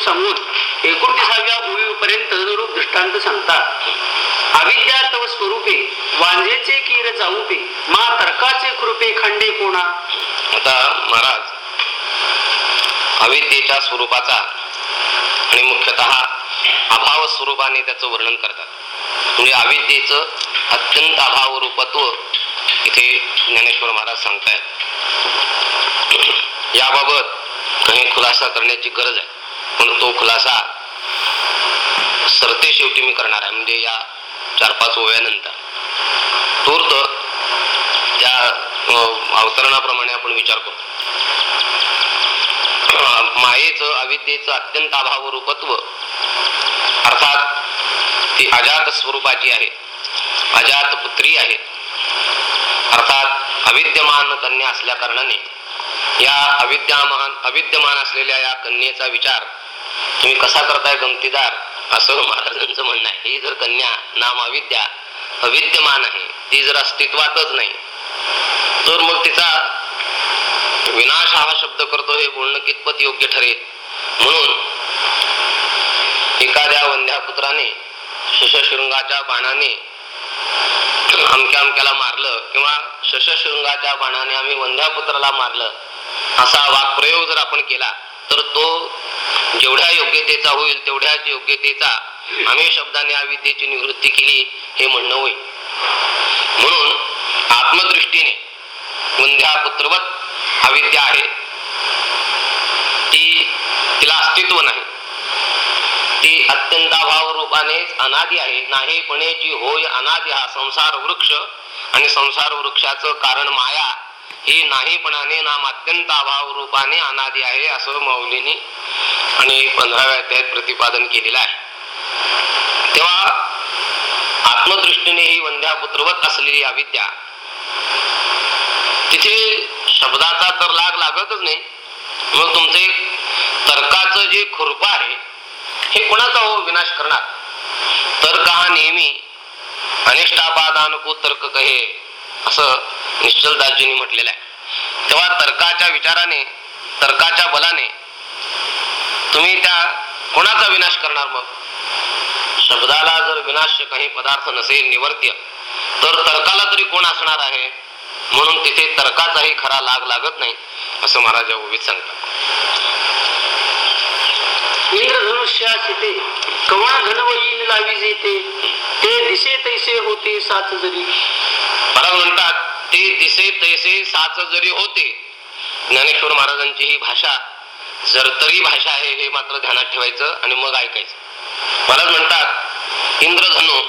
सांगून एकोणतीसाव्या ओळीपर्यंत रूप दृष्टांत सांगतात. अविद्या तव स्वरूपे वांझेचे किर जाऊपे मा तर्काचे कृपे खंडे कोणा? आता महाराज अविद्येच्या स्वरूपाचा आणि मुख्यतः अभाव स्वरूपाने त्याचं वर्णन करतात. म्हणजे अविद्येचं अत्यंत अभाव रूपत्व इथे ज्ञानेश्वर महाराज सांगतायत. याबाबत काही खुलासा करण्याची गरज आहे. पण तो खुलासा सरते शेवटी मी करणार आहे. म्हणजे या चार पाच ओव्यानंतर. तूर्त त्या अवतरणाप्रमाणे आपण विचार करू. मायेचं अविद्येचं अत्यंत अभाव रूपत्व अर्थात ती अजात स्वरूपाची आहे. अजात पुत्री आहे. अर्थात अविद्यमान कन्या असल्या कारणाने या अविद्यमान अविद्यमान असलेल्या या कन्येचा विचार तुम्ही कसा करताय गमतीदार? असं महाराजांचं म्हणणं आहे. ही जर कन्या नाम अविद्या अविद्यमान आहे ती जर अस्तित्वातच नाही तर मग तिचा विनाश हा शब्द करतो हे बोलणं कितपत योग्य ठरेल? म्हणून एखाद्या वंध्या पुत्राने शशशृंगाच्या बाणाने अमक्या अमक्याला मारलं किंवा शशशृंगाच्या बाणाने आम्ही वंध्या पुत्राला मारलं असा वाक्प्रयोग जर आपण केला तर तो जेवढ्या योग्यतेचा होईल तेवढ्याच योग्यतेचा आम्ही शब्दाने अविद्येची निवृत्ती केली हे म्हणणं होईल. म्हणून आत्मदृष्टीने वंध्या पुत्रवत अविद्या आहे. ती तिला अस्तित्व नाही. ती अत्यंत अभाव रूपानेच अनादी आहे. नाही नाहीपणेची होय अनादी हा संसार वृक्ष आणि संसार वृक्षाचं कारण माया ही नाहीपणाने नाम अत्यंत अभाव रूपाने अनादी आहे असं मौलीने आणि पंधराव्या अध्यायात प्रतिपादन केलेलं आहे. तेव्हा आत्मदृष्टीने ही वंद्या पुत्रवत असलेली अविद्या तिथे शब्दाचा तर लाग लागतच नाही मग तुमचे तर्काचं जे खुरप आहे हे कोणाचा हो विनाश करणार? तर्क हा नेहमी अनिष्टापादानुकू तर्क कहे असं निश्चलदासजींनी म्हटलेलं आहे. तेव्हा तर्काच्या विचाराने तर्काच्या बलाने तुम्ही त्या कोणाचा विनाश करणार मग. शब्दाला जर विनाश काही पदार्थ नसेल निवर्त्य तर तर्काला तरी कोण असणार आहे? म्हणून तिथे तर्काचाही खरा लाग लागत नाही असं महाराज या ओवीत सांगतात. इंद्रधनुष्यासी ते कवण घनवयीन लावी जेते ते दिसे तैसे होते सात जरी. महाराज म्हणतात ते दिसे तैसे साच जरी होते. ज्ञानेश्वर महाराजांची ही भाषा जरतरी भाषा आहे हे मात्र ध्यानात ठेवायचं आणि मग ऐकायचं. महाराज म्हणतात इंद्रधनु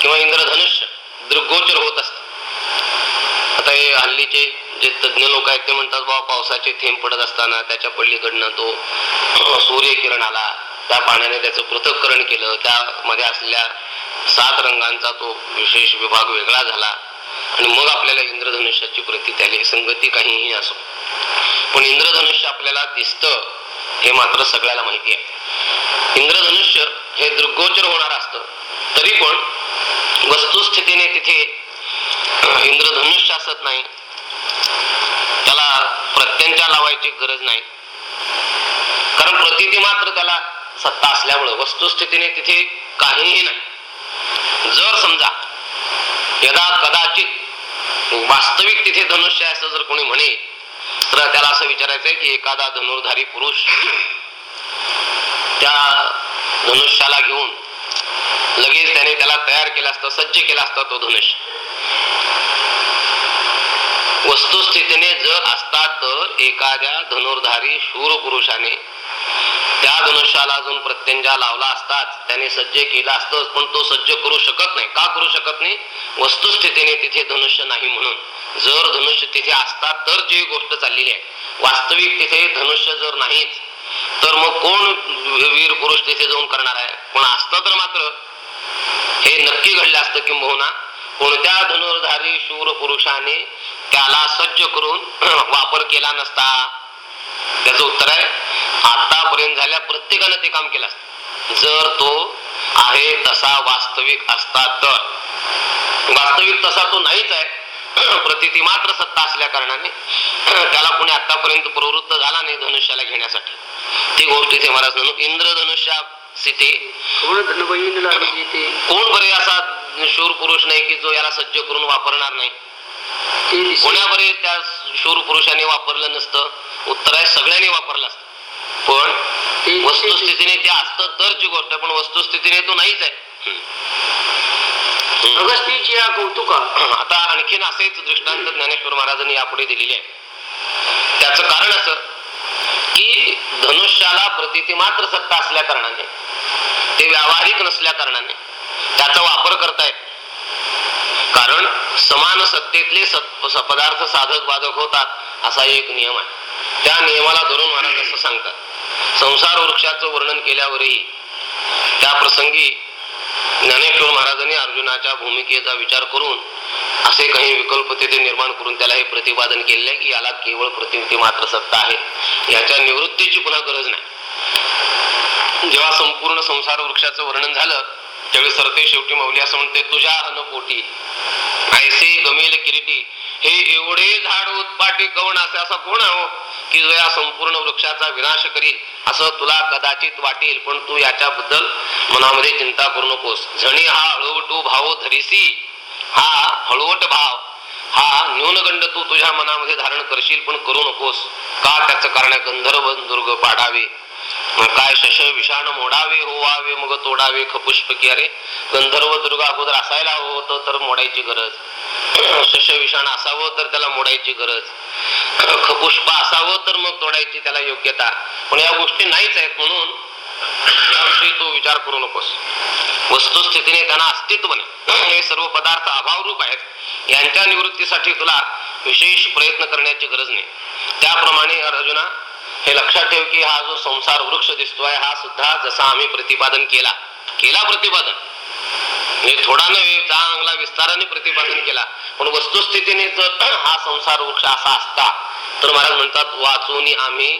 किंवा इंद्रधनुष्य दृग्गोचर होत असत आता हे हल्लीचे जे तज्ज्ञ लोक आहेत ते म्हणतात बाबा पावसाचे थेंब पडत असताना त्याच्या पल्लीकडनं तो सूर्यकिरण आला. त्या पाण्याने त्याचं पृथक्करण केलं. त्यामध्ये असलेल्या सात रंगांचा तो विशेष विभाग वेगळा झाला आणि मग आपल्याला इंद्रधनुष्याची प्रती त्याली संगती काहीही असो. पण इंद्रधनुष्य आपल्याला दिसतं हे मात्र सगळ्याला माहिती आहे. इंद्रधनुष्य हे दृग्गोचर होणार असतं. तरी पण वस्तुस्थितीने तिथे इंद्रधनुष्य असत नाही. त्याला प्रत्यंचा लावायची गरज नाही. कारण प्रतिती मात्र त्याला सत्ता असल्यामुळं वस्तुस्थितीने तिथे काहीही नाही. जर समजा यदा कदाचित वास्तविक तिथे धनुष्य असं जर कोणी म्हणे तर त्याला असं विचारायचंय की एखादा धनुर्धारी पुरुष त्या धनुष्याला घेऊन लगेच त्याने त्याला तयार केला असता सज्ज केला असता तो धनुष्य वस्तुस्थितीने जर असता तर एखाद्या धनुर्धारी शूर पुरुषाने त्या धनुष्याला अजून प्रत्यंजा लावला असताच त्याने सज्ज केला असतच पण तो सज्ज करू शकत नाही. का करू शकत नाही? वस्तुस्थितीने तिथे धनुष्य नाही म्हणून. जर धनुष्य तिथे असतात तर जी गोष्ट चाललेली आहे. वास्तविक तिथे धनुष्य जर नाहीच तर मग कोण वीर पुरुष तिथे जाऊन करणार आहे? पण असतं तर मात्र? हे नक्की घडलं असतं किंबहुना कोणत्या धनुर्धारी शूर पुरुषाने त्याला सज्ज करून वापर केला नसता? त्याचं उत्तर आहे आतापर्यंत झाल्या प्रत्येकानं ते काम केलं असतं. जर तो आहे तसा वास्तविक असता तर. वास्तविक तसा तो नाहीच आहे. प्रतिती मात्र सत्ता असल्या कारणाने त्याला कोणी आतापर्यंत प्रवृत्त झाला नाही धनुष्याला घेण्यासाठी. ती गोष्ट इथे महाराज इंद्रधनुष्या सीते कोण बरे असा शूर पुरुष नाही की जो याला सज्ज करून वापरणार नाही? ते दिसे कोण्या बरे त्या शूर पुरुषाने वापरलं नसतं? उत्तर आहे सगळ्यांनी वापरलं असतं. पण वस्तुस्थितीने ते असतं तरची गोष्ट पण वस्तुस्थितीने तो नाहीच आहे. अगस्तीची या कौतुका आता आणखीन असेच दृष्टांत ज्ञानेश्वर महाराजांनी यापुढे दिलेले आहे. त्याचं कारण असं की धनुष्याला प्रतिती मात्र सत्ता असल्या कारणाने ते व्यावहारिक नसल्या कारणाने त्याचा वापर करतायत. कारण समान सत्तेतले पदार्थ साधक बाधक होतात असा एक नियम आहे. त्या नियमाला धरून महाराज असं सांगतात. संसार वृक्षाचं वर्णन केल्यावरही त्या प्रसंगी ज्ञानेश्वर महाराजांनी अर्जुनाच्या भूमिकेचा विचार करून असे काही विकल्प तिथे निर्माण करून त्याला हे प्रतिपादन केले की याला केवळ प्रतिनिधी मात्र सत्ता आहे. याच्या निवृत्तीची पुन्हा गरज नाही. जेव्हा संपूर्ण संसार वृक्षाचं वर्णन झालं त्यावेळी सरते शेवटी मौली असं म्हणते तुझ्या अनपोटी ऐसे गमेल किरीटी हे एवढे झाड उत्पाटी कवण असे असा कोण आहो हो, की जो या संपूर्ण वृक्षाचा विनाश करीत असं तुला कदाचित वाटेल पण तू याच्याबद्दल मनामध्ये चिंता करू नकोस. झणी हा हळूवटू भाव धरिसी. हा हळूवट भाव. हा न्यूनगंड तू तुझ्या मनामध्ये धारण करशील पण करू नकोस. का त्याचं कारण गंधर्व दुर्ग पाडावे. मग काय शश विषाण मोडावे होवावे मग तोडावे खपुष्प की अरे गंधर्व दुर्ग अगोदर असायला हवं होतं तर मोडायची गरज. शश विषाण असावं तर त्याला मोडायची गरज. खपुष्प असावं तर मग तोडायची त्याला योग्यता. पण या गोष्टी नाहीच आहेत म्हणून याविषयी तू विचार करू नकोस. वस्तुस्थितीने त्यांना अस्तित्व नाही हे सर्व पदार्थ अभावरूप आहेत. यांच्या निवृत्तीसाठी तुला विशेष प्रयत्न करण्याची गरज नाही. त्याप्रमाणे अर्जुना हे लक्षात ठेव की हा जो संसार वृक्ष दिसतोय हा सुद्धा जसा आम्ही प्रतिपादन केला केला प्रतिपादन. म्हणजे थोडा नव्हे जा चांगला विस्ताराने प्रतिपादन केला. पण वस्तुस्थितीने जर हा संसार वृक्ष असा असता तर महाराज म्हणतात वाचून आम्ही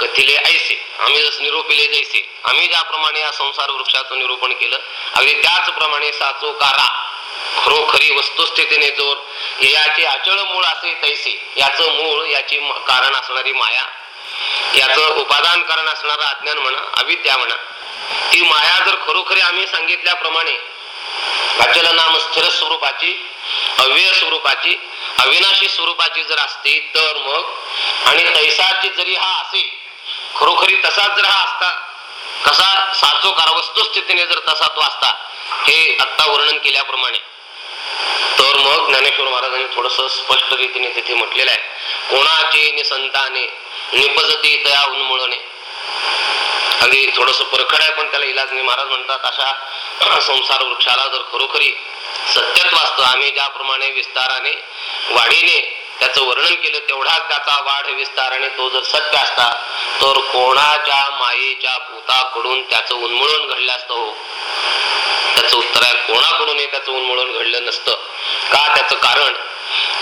कथिले ऐसे. आम्ही जस निरोपिले जैसे. आम्ही ज्याप्रमाणे या संसार वृक्षाचं निरूपण केलं अगदी त्याचप्रमाणे साचो कारा खरोखरी वस्तुस्थितीने जोर याचे अचळ मूळ असे तैसे. याचं मूळ याची कारण असणारी माया याचं उपादान कारण असणारा अज्ञान म्हणा अविद्या म्हणा ती माया जर खरोखरी आम्ही सांगितल्याप्रमाणे अचल नाम स्थिर स्वरूपाची अव्यय स्वरूपाची अविनाशी स्वरूपाची जर असती तर मग आणि तैसाची जरी हा असेल खरोखरी तसाच जर हा असता कसा साचो वस्तुस्थितीने जर तसा तो असता हे आत्ता वर्णन केल्याप्रमाणे. तर मग ज्ञानेश्वर महाराजांनी थोडस स्पष्ट रीतीने तिथे म्हटलेलं आहे कोणाचे निसंताने निपजती तया उन्मळणे खाली थोडस परखड आहे पण त्याला इलाज नाही महाराज म्हणतात अशा संसार वृक्षाला जर खरोखरी सत्यत्व वाचतो आम्ही ज्याप्रमाणे विस्ताराने वाढीने त्याचं वर्णन केलं तेवढा त्याचा वाढ विस्ताराने तो जर सत्य असता तर कोणाच्या मायेच्या भूताकडून त्याचं उन्मळून घडलं असतं हो? त्याचं उत्तर आहे कोणाकडूनही त्याचं उन्मळून घडलं नसतं. का त्याचं कारण?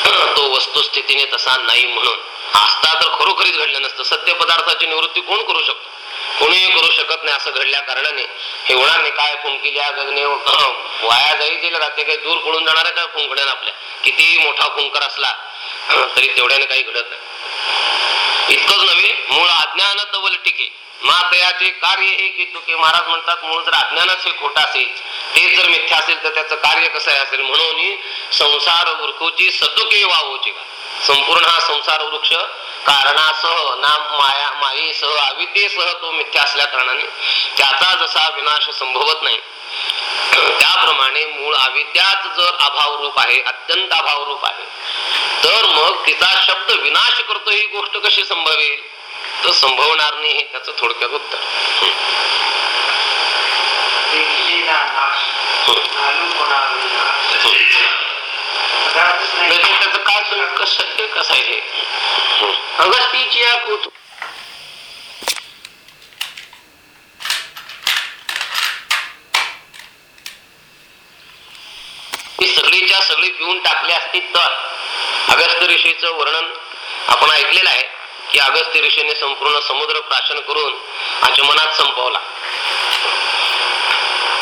तो वस्तुस्थितीने तसा नाही म्हणून. असता तर खरोखरीच घडलं नसतं. सत्य पदार्थाची निवृत्ती कोण करू शकतो? कोणीही करू शकत नाही असं घडल्या कारणाने. हे उडाने काय फुंकिल्या गगने वाया जाई दिलं राहते काही दूर पडून जाणार आहे त्या फुंकड्यान आपल्या. कितीही मोठा फुंकर असला तरी तेवढ्याने काही घडत नाही. इतकंच नव्हे मूळ अज्ञान तवल टिके. मातयाचे कार्य हे की तुके. महाराज म्हणतात मूळ जर अज्ञानच हे खोटा असेल ते जर मिथ्या असेल तर त्याचं कार्य कसं असेल? म्हणून संसार वृक्षोची सतुके वावोची का संपूर्ण हा संसार वृक्ष कारणासह नाम माया मायेसह अविद्येसह तो मिथ्या असल्या कारणाने त्याचा जसा विनाश संभवत नाही. त्याप्रमाणे मूळ अविद्याच जर अभाव रूप आहे अत्यंत अभाव रूप आहे तर मग तिचा शब्द विनाश करतो ही गोष्ट कशी संभवेल? तर संभवणार नाही हे त्याचं थोडक्यात उत्तर. म्हणजे त्याचं काय शक्य कसं आहे हे? अगस्तीची या सगळीच्या सगळी पिऊन टाकली असती तर अगस्त ऋषीचं वर्णन आपण ऐकलेलं आहे की अगस्त ऋषीने संपूर्ण समुद्र प्राशन करून आचमनात संपवला.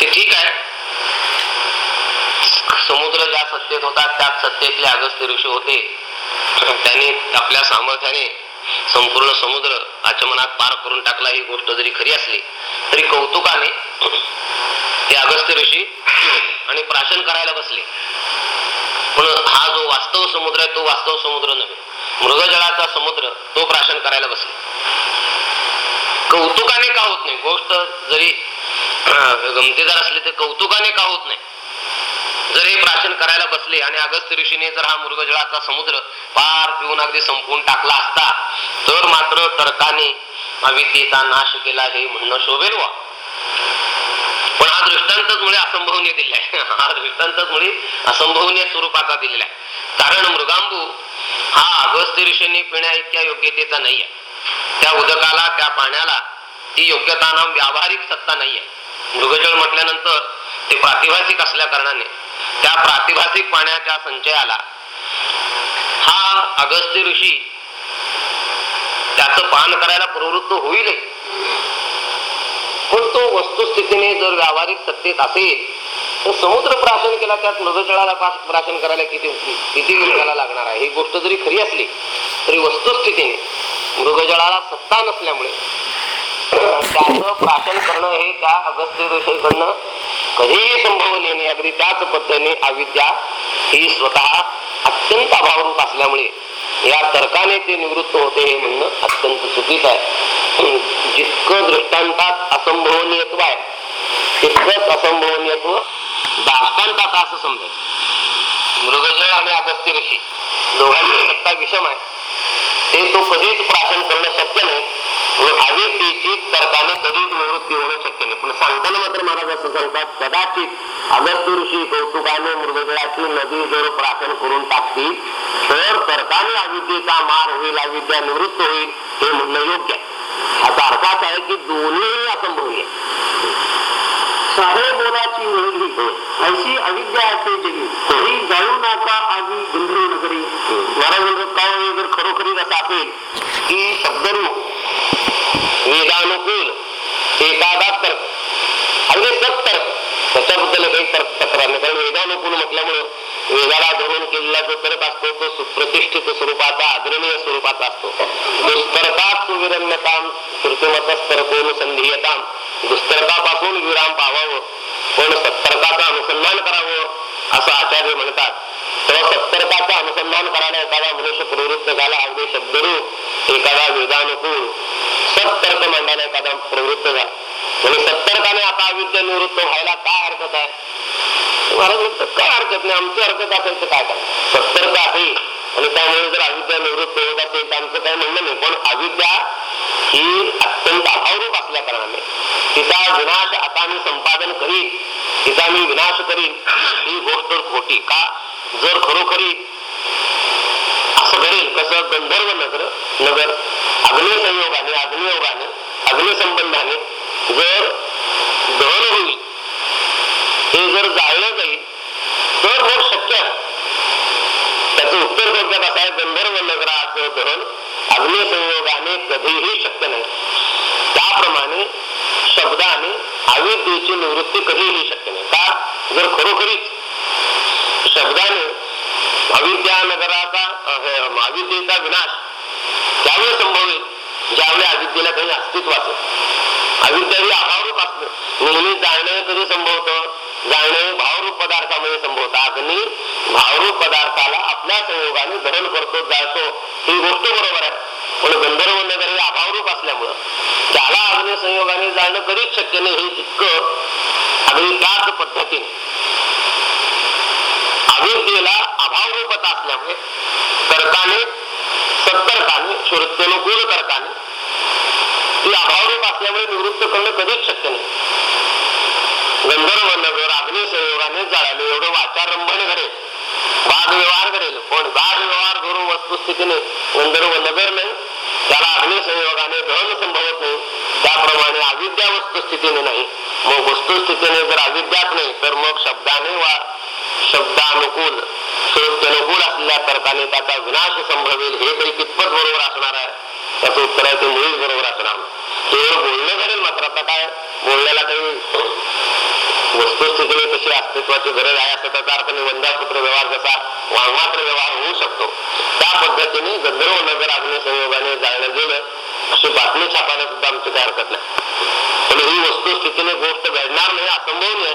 ते ठीक आहे. समुद्र ज्या सत्तेत होता त्याच सत्तेतले अगस्त्य ऋषी होते. त्यांनी आपल्या सामर्थ्याने संपूर्ण समुद्र आचमनात पार करून टाकला ही गोष्ट जरी खरी असली तरी कौतुकाने ते अगस्त्य ऋषी आणि प्राशन करायला बसले. पण हा जो वास्तव समुद्र आहे तो वास्तव समुद्र नव्हे. मृगजळाचा समुद्र तो प्राशन करायला बसले. कौतुकाने का होत नाही? गोष्ट जरी गमतीदार असली तर कौतुकाने का होत नाही? जर हे प्राशन करायला बसले आणि अगस्त्य ऋषीने जर हा मृगजळाचा समुद्र पार पिऊन अगदी संपवून टाकला असता तर मात्र तर्काने अविद्येचा नाश केला हे म्हणणं शोभेल वा. पण हा दृष्टांतच मुळे असंभवनीय दिलेला आहे. हा दृष्टांतच मुळे असंभवनीय स्वरूपाचा दिलेला आहे. कारण मृगांबू हा अगस्त्य ऋषीने पिण्या इतक्या योग्यतेचा नाही आहे त्या उदकाला त्या पाण्याला ती योग्यता नाम व्यावहारिक सत्ता नाहीये. मृगजळ म्हटल्यानंतर ते प्रातिभाषिक असल्या कारणाने त्या प्रातिभासिक पाण्याच्या संचयाला. हा अगस्त्य ऋषी त्याचं पान करायला प्रवृत्त होईल. पण तो वस्तुस्थितीने जर व्यावहारिक सत्तेत असेल तर समुद्र प्राशन केला त्यात मृगजळाला प्राशन करायला किती किती वेळ लागणार आहे? ही गोष्ट जरी खरी असली तरी वस्तुस्थितीने मृगजळाला सत्ता नसल्यामुळे त्याचं प्राशन करणं हे त्या अगस्त्य ऋषीकडनं कधीही संभवनीय नाही अगदी त्याच पद्धतीने अविद्या ही स्वतः अत्यंत अभावरूप असल्यामुळे या तर्काने ते निवृत्त होते हे म्हणणं अत्यंत चुकीचं आहे. जितकं दृष्टांतात असंभवनीयत्व आहे तितकंच असंभवनीयत्व दाष्टांतात असं समजायचं. मृगजळ आणि अगस्त्य ऋषी दोघांची सत्ता विषम आहे. ते तो कधीच प्राशन करणं शक्य नाही. व अविद्येची तर्काने कधीच निवृत्ती होणं शक्य नाही. पण सांगताना मात्र महाराज असं सांगतात कदाचित अगस्त्य ऋषी कौतुकाने मृगजळाची नदी जर प्राशन करून टाकतील तर तर्काने अविद्येचा मार होईल अविद्या निवृत्त होईल हे म्हणणं योग्य आहे. याचा अर्थात आहे की दोन्ही असंभवनीय सारे बोलाची ओळखली ऐशी अविद्या असे जगी तरी जाळू नका आगी गुंधरू नगरी महाराज म्हणतात जर खरोखरीच असं असेल की शब्दरूप वेदानुकूल एखादा तर्क अगदी सत्तर्क त्याच्याबद्दल काही तर्क तक्रार नाही. कारण वेदानुकूल म्हटल्यामुळे वेदाला धरून केलेला जो तर्क असतो तो सुप्रतिष्ठित स्वरूपाचा आदरणीय स्वरूपाचा असतो. दुस्तर्कात सुविरण्यताम तृतीमतस्तर्कोनुसंधीयताम दुस्तर्कापासून विराम पावावं पण सत्तर्काचं अनुसंधान करावं असं आचार्य म्हणतात. तेव्हा सत्तर्काचं अनुसंधान करायला एखादा मनुष्य प्रवृत्त झाला अगदी शब्दरूप एखादा वेदानुकूल सत्तर्क मांडायला एखादा प्रवृत्त झाला. म्हणजे सत्तर्काने आता अविद्या निवृत्त व्हायला काय हरकत आहे? महाराज म्हणतात काय हरकत नाही? आमची हरकत असेल तर काय काय सत्तर्क आहे. आणि त्यामुळे जर अविद्या निवृत्त होत असेल तर आमचं काही म्हणणं नाही. पण अविद्या ही अत्यंत अभावरूप असल्या कारणाने तिचा विनाश आता मी संपादन करीन तिचा मी विनाश करीन ही गोष्ट खोटी का? जर खरोखरी असं घडेल कसं गंधर्व नगर नगर अग्निसंयोगाने अग्नियोगाने अग्निसंबंधाने जर दहन होईल हे जर जाळलं जाईल तर मग शक्य आहे त्याचं उत्तर थोडक्यात असं आहे गंधर्व नगराचं दहन अग्निसंयोगाने कधीही शक्य नाही। त्याप्रमाणे शब्दाने अविद्येची निवृत्ती कधीही शक्य नाही। का जर खरोखरीच शब्दाने, अविद्या नगराचा अविद्येचा विनाश। त्यावेळी संभवेल ज्यावेळी अविद्येला काही अस्तित्व असेल अविद्या ही अभावरूप असते नेहमी जाणणे कधी संभवतं जाणणे भावरूप पदार्थामध्ये संभवतं अग्नी भावरूप पदार्थाला आपल्या संयोगाने धरण करतो जातो ही गोष्ट बरोबर आहे. पण गंधर्व नगर हे अभावरूप असल्यामुळं त्याला अग्नि संयोगाने जाणं कधीच शक्य नाही. हे जितकं अगदी त्याच पद्धतीने अविद्येला अभावरूपता असल्यामुळे तर्काने सत्तर्काने श्रुत्यनुकूल ती अभावरूप असल्यामुळे निवृत्त करणं कधीच शक्य नाही. गंधर्व नगर अग्नि संयोगाने जाळले एवढं वाचारंभण घडेल. वाद व्यवहार घडेल. पण वाद व्यवहार धरून वस्तुस्थितीने गंधर्व नगर नाही त्याला अग्नि संयोगाने धन संभवत नाही. त्याप्रमाणे अविद्या वस्तुस्थितीने नाही. मग वस्तुस्थितीने जर अविद्यात नाही तर मग शब्दाने वा शब्दानुकूल श्रोत्यनुकूल असलेल्या तर्काने त्याचा विनाश संभवेल हे तरी कितपत बरोबर असणार आहे? त्याचं उत्तर आहे ते मुळीच बरोबर असणार. केवळ बोलणं करेल मात्र आता काय? बोलण्याला काही वस्तुस्थितीने तशी अस्तित्वाची गरज आहे असं त्याचा अर्थ निबंधापुत्र व्यवहार जसा वाङ्मात्र व्यवहार होऊ शकतो. त्या पद्धतीने गंधर्व नगर अग्निसंयोगाने जाळलं गेलं अशी बातमी छापायला सुद्धा आमची काय हरकत नाही. पण ही वस्तुस्थितीने गोष्ट घडणार नाही असंभव नाही.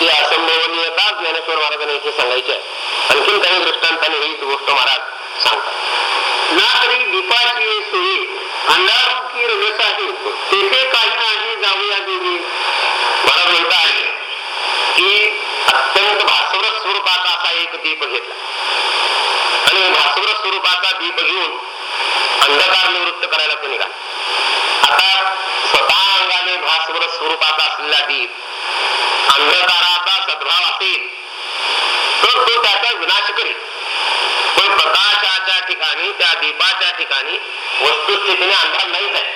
ही असंभवनीयता ज्ञानेश्वर महाराजांना इथे सांगायची आहे आणखीन काही दृष्टांताने हीच गोष्ट महाराज सांगतात. ना तरी दीपाची सोयी अंधारू की आहे तेथे काही नाही जाऊया महाराज की अत्यंत भास्वर स्वरूपाचा असा एक दीप घेतला. आणि भास्वर स्वरूपाचा दीप घेऊन अंधकार निवृत्त करायला तो निघाला. आता स्वतः अंगाने भास्वर स्वरूपाचा असलेला दीप अंधकाराचा सद्भाव असेल तर तो त्याचा विनाश करील. पण प्रकाशाच्या ठिकाणी त्या दीपाच्या ठिकाणी वस्तुस्थितीने अंधार नाहीच आहे.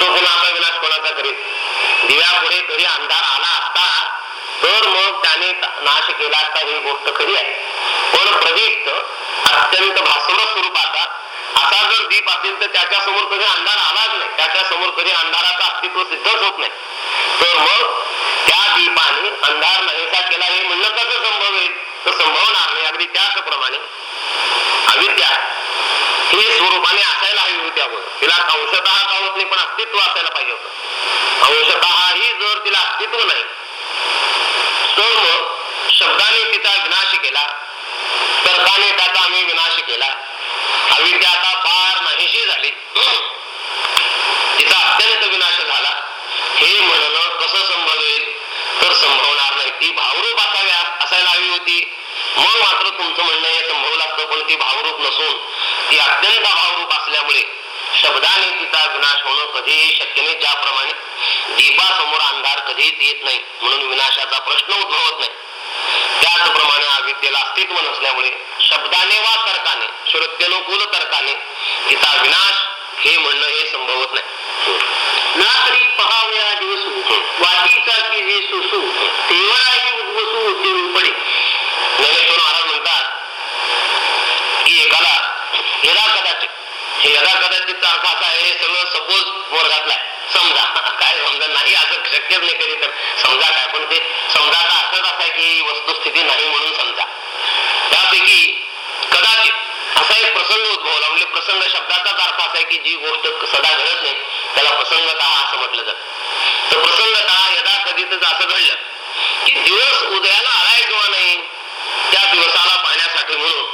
तो पुन्हा आपला विनाश कोणाचा करेल? दिव्यापुढे तरी अंधार आला असता तर मग त्याने नाश केला असता ही गोष्ट खरी आहे. पण प्रदीप्त अत्यंत भास्वर स्वरूपाचा असा जर दीप असेल तर त्याच्यासमोर कधी अंधार आलाच नाही. त्याच्यासमोर कधी अंधाराचं अस्तित्व सिद्धच होत नाही. तर मग त्या दीपाने अंधार नाहीसा केला. हे म्हणणं कसं संभवेल तर संभवणार नाही. अगदी त्याचप्रमाणे अविद्या हे स्वरूपाने असायला हवी होती अगोदर. तिला अंशतः का होत नाही पण अस्तित्व असायला पाहिजे होतं. अंशतः ही जर तिला अस्तित्व नाही तर मग शब्दाने तिचा विनाश केला तर्काने त्याचा आम्ही विनाश केला अविद्या आता फार नाहीशी झाली. तिचा अत्यंत विनाश झाला. हे म्हणणं कसं संभवेल तर संभवणार नाही. ती भावरूप असाव्या असायला हवी होती. मग मात्र तुमचं म्हणणं हे संभव लागतं पण ती भावरूप नसून ती अत्यंत भावरूप असल्यामुळे शब्दाने तिचा विनाश होणं कधीही शक्य नाही. ज्याप्रमाणे दीपासमोर अंधार कधीच येत नाही म्हणून विनाशाचा प्रश्न उद्भवत नाही. त्याचप्रमाणे अविद्येला अस्तित्व नसल्यामुळे शब्दाने वा तर्काने श्रुत्यनुकूल तर्काने तिचा विनाश हे म्हणणं हे संभवत नाही. ना तरी पहावया दिवसू वाटीचा की जे सुसू तेवढाही उद्वसू उद्योग पडे. ज्ञानेश्वर महाराज म्हणतात की एकाला यदा कदाचित हे यदा कदाचितचा अर्थ असा आहे सगळं सपोज वर्गातला आहे. समजा. काय समजा? नाही असं शक्यच नाही कधी तर. समजा काय? पण ते समजाचा अर्थच असा आहे की वस्तुस्थिती नाही म्हणून समजा. त्यापैकी कदाचित असा एक प्रसंग उद्भवला. म्हणजे प्रसंग शब्दाचाच अर्थ असा आहे की जी गोष्ट सदा घडत नाही त्याला प्रसंगता असं म्हटलं जात. तर प्रसंगता यदा कधीतच असं घडलं की दिवस उदयाला आलाय किंवा नाही त्या दिवसाला पाहण्यासाठी म्हणून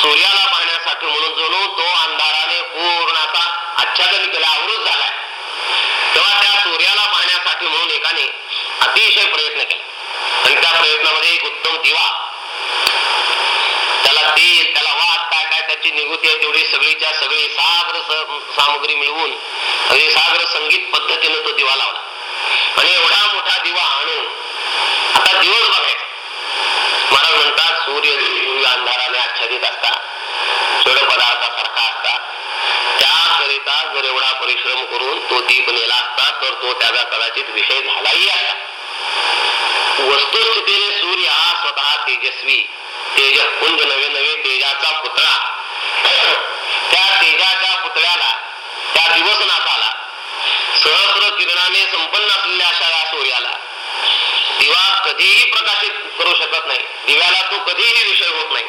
सूर्याला पाहण्यासाठी म्हणून जणू तो अंधाराने पूर्ण असा आच्छादन केला आवृत झालाय. तेव्हा त्या सूर्याला पाहण्यासाठी म्हणून एकाने अतिशय प्रयत्न केला. आणि त्या प्रयत्नामध्ये एक उत्तम दिवा त्याला तेल त्याला वाद काय काय त्याची निगुती आहे तेवढी सगळीच्या सगळी साग्र सामग्री मिळवून अगदी साग्र संगीत पद्धतीनं तो दिवा लावला. आणि एवढा मोठा दिवा आणून आता दिवस बघायचा महाराज म्हणतात सूर्य सूर्य अंधाराने आच्छादित असता जड पदार्थासारखा असता. त्याकरिता जर एवढा परिश्रम करून तो दीप नेला असता तर तो त्याचा कदाचित विषय झालाही असता. वस्तुस्थितीने सूर्य हा स्वतः तेजस्वी तेज पुंज नवे नवे तेजाचा पुतळा. त्या तेजाच्या पुतळ्याला त्या दिवसनाथाला सहस्र किरणाने संपन्न असलेल्या अशा या सूर्याला दिवा कधीही प्रकाशित करू शकत नाही. दिव्याला तो कधीही विषय होत नाही.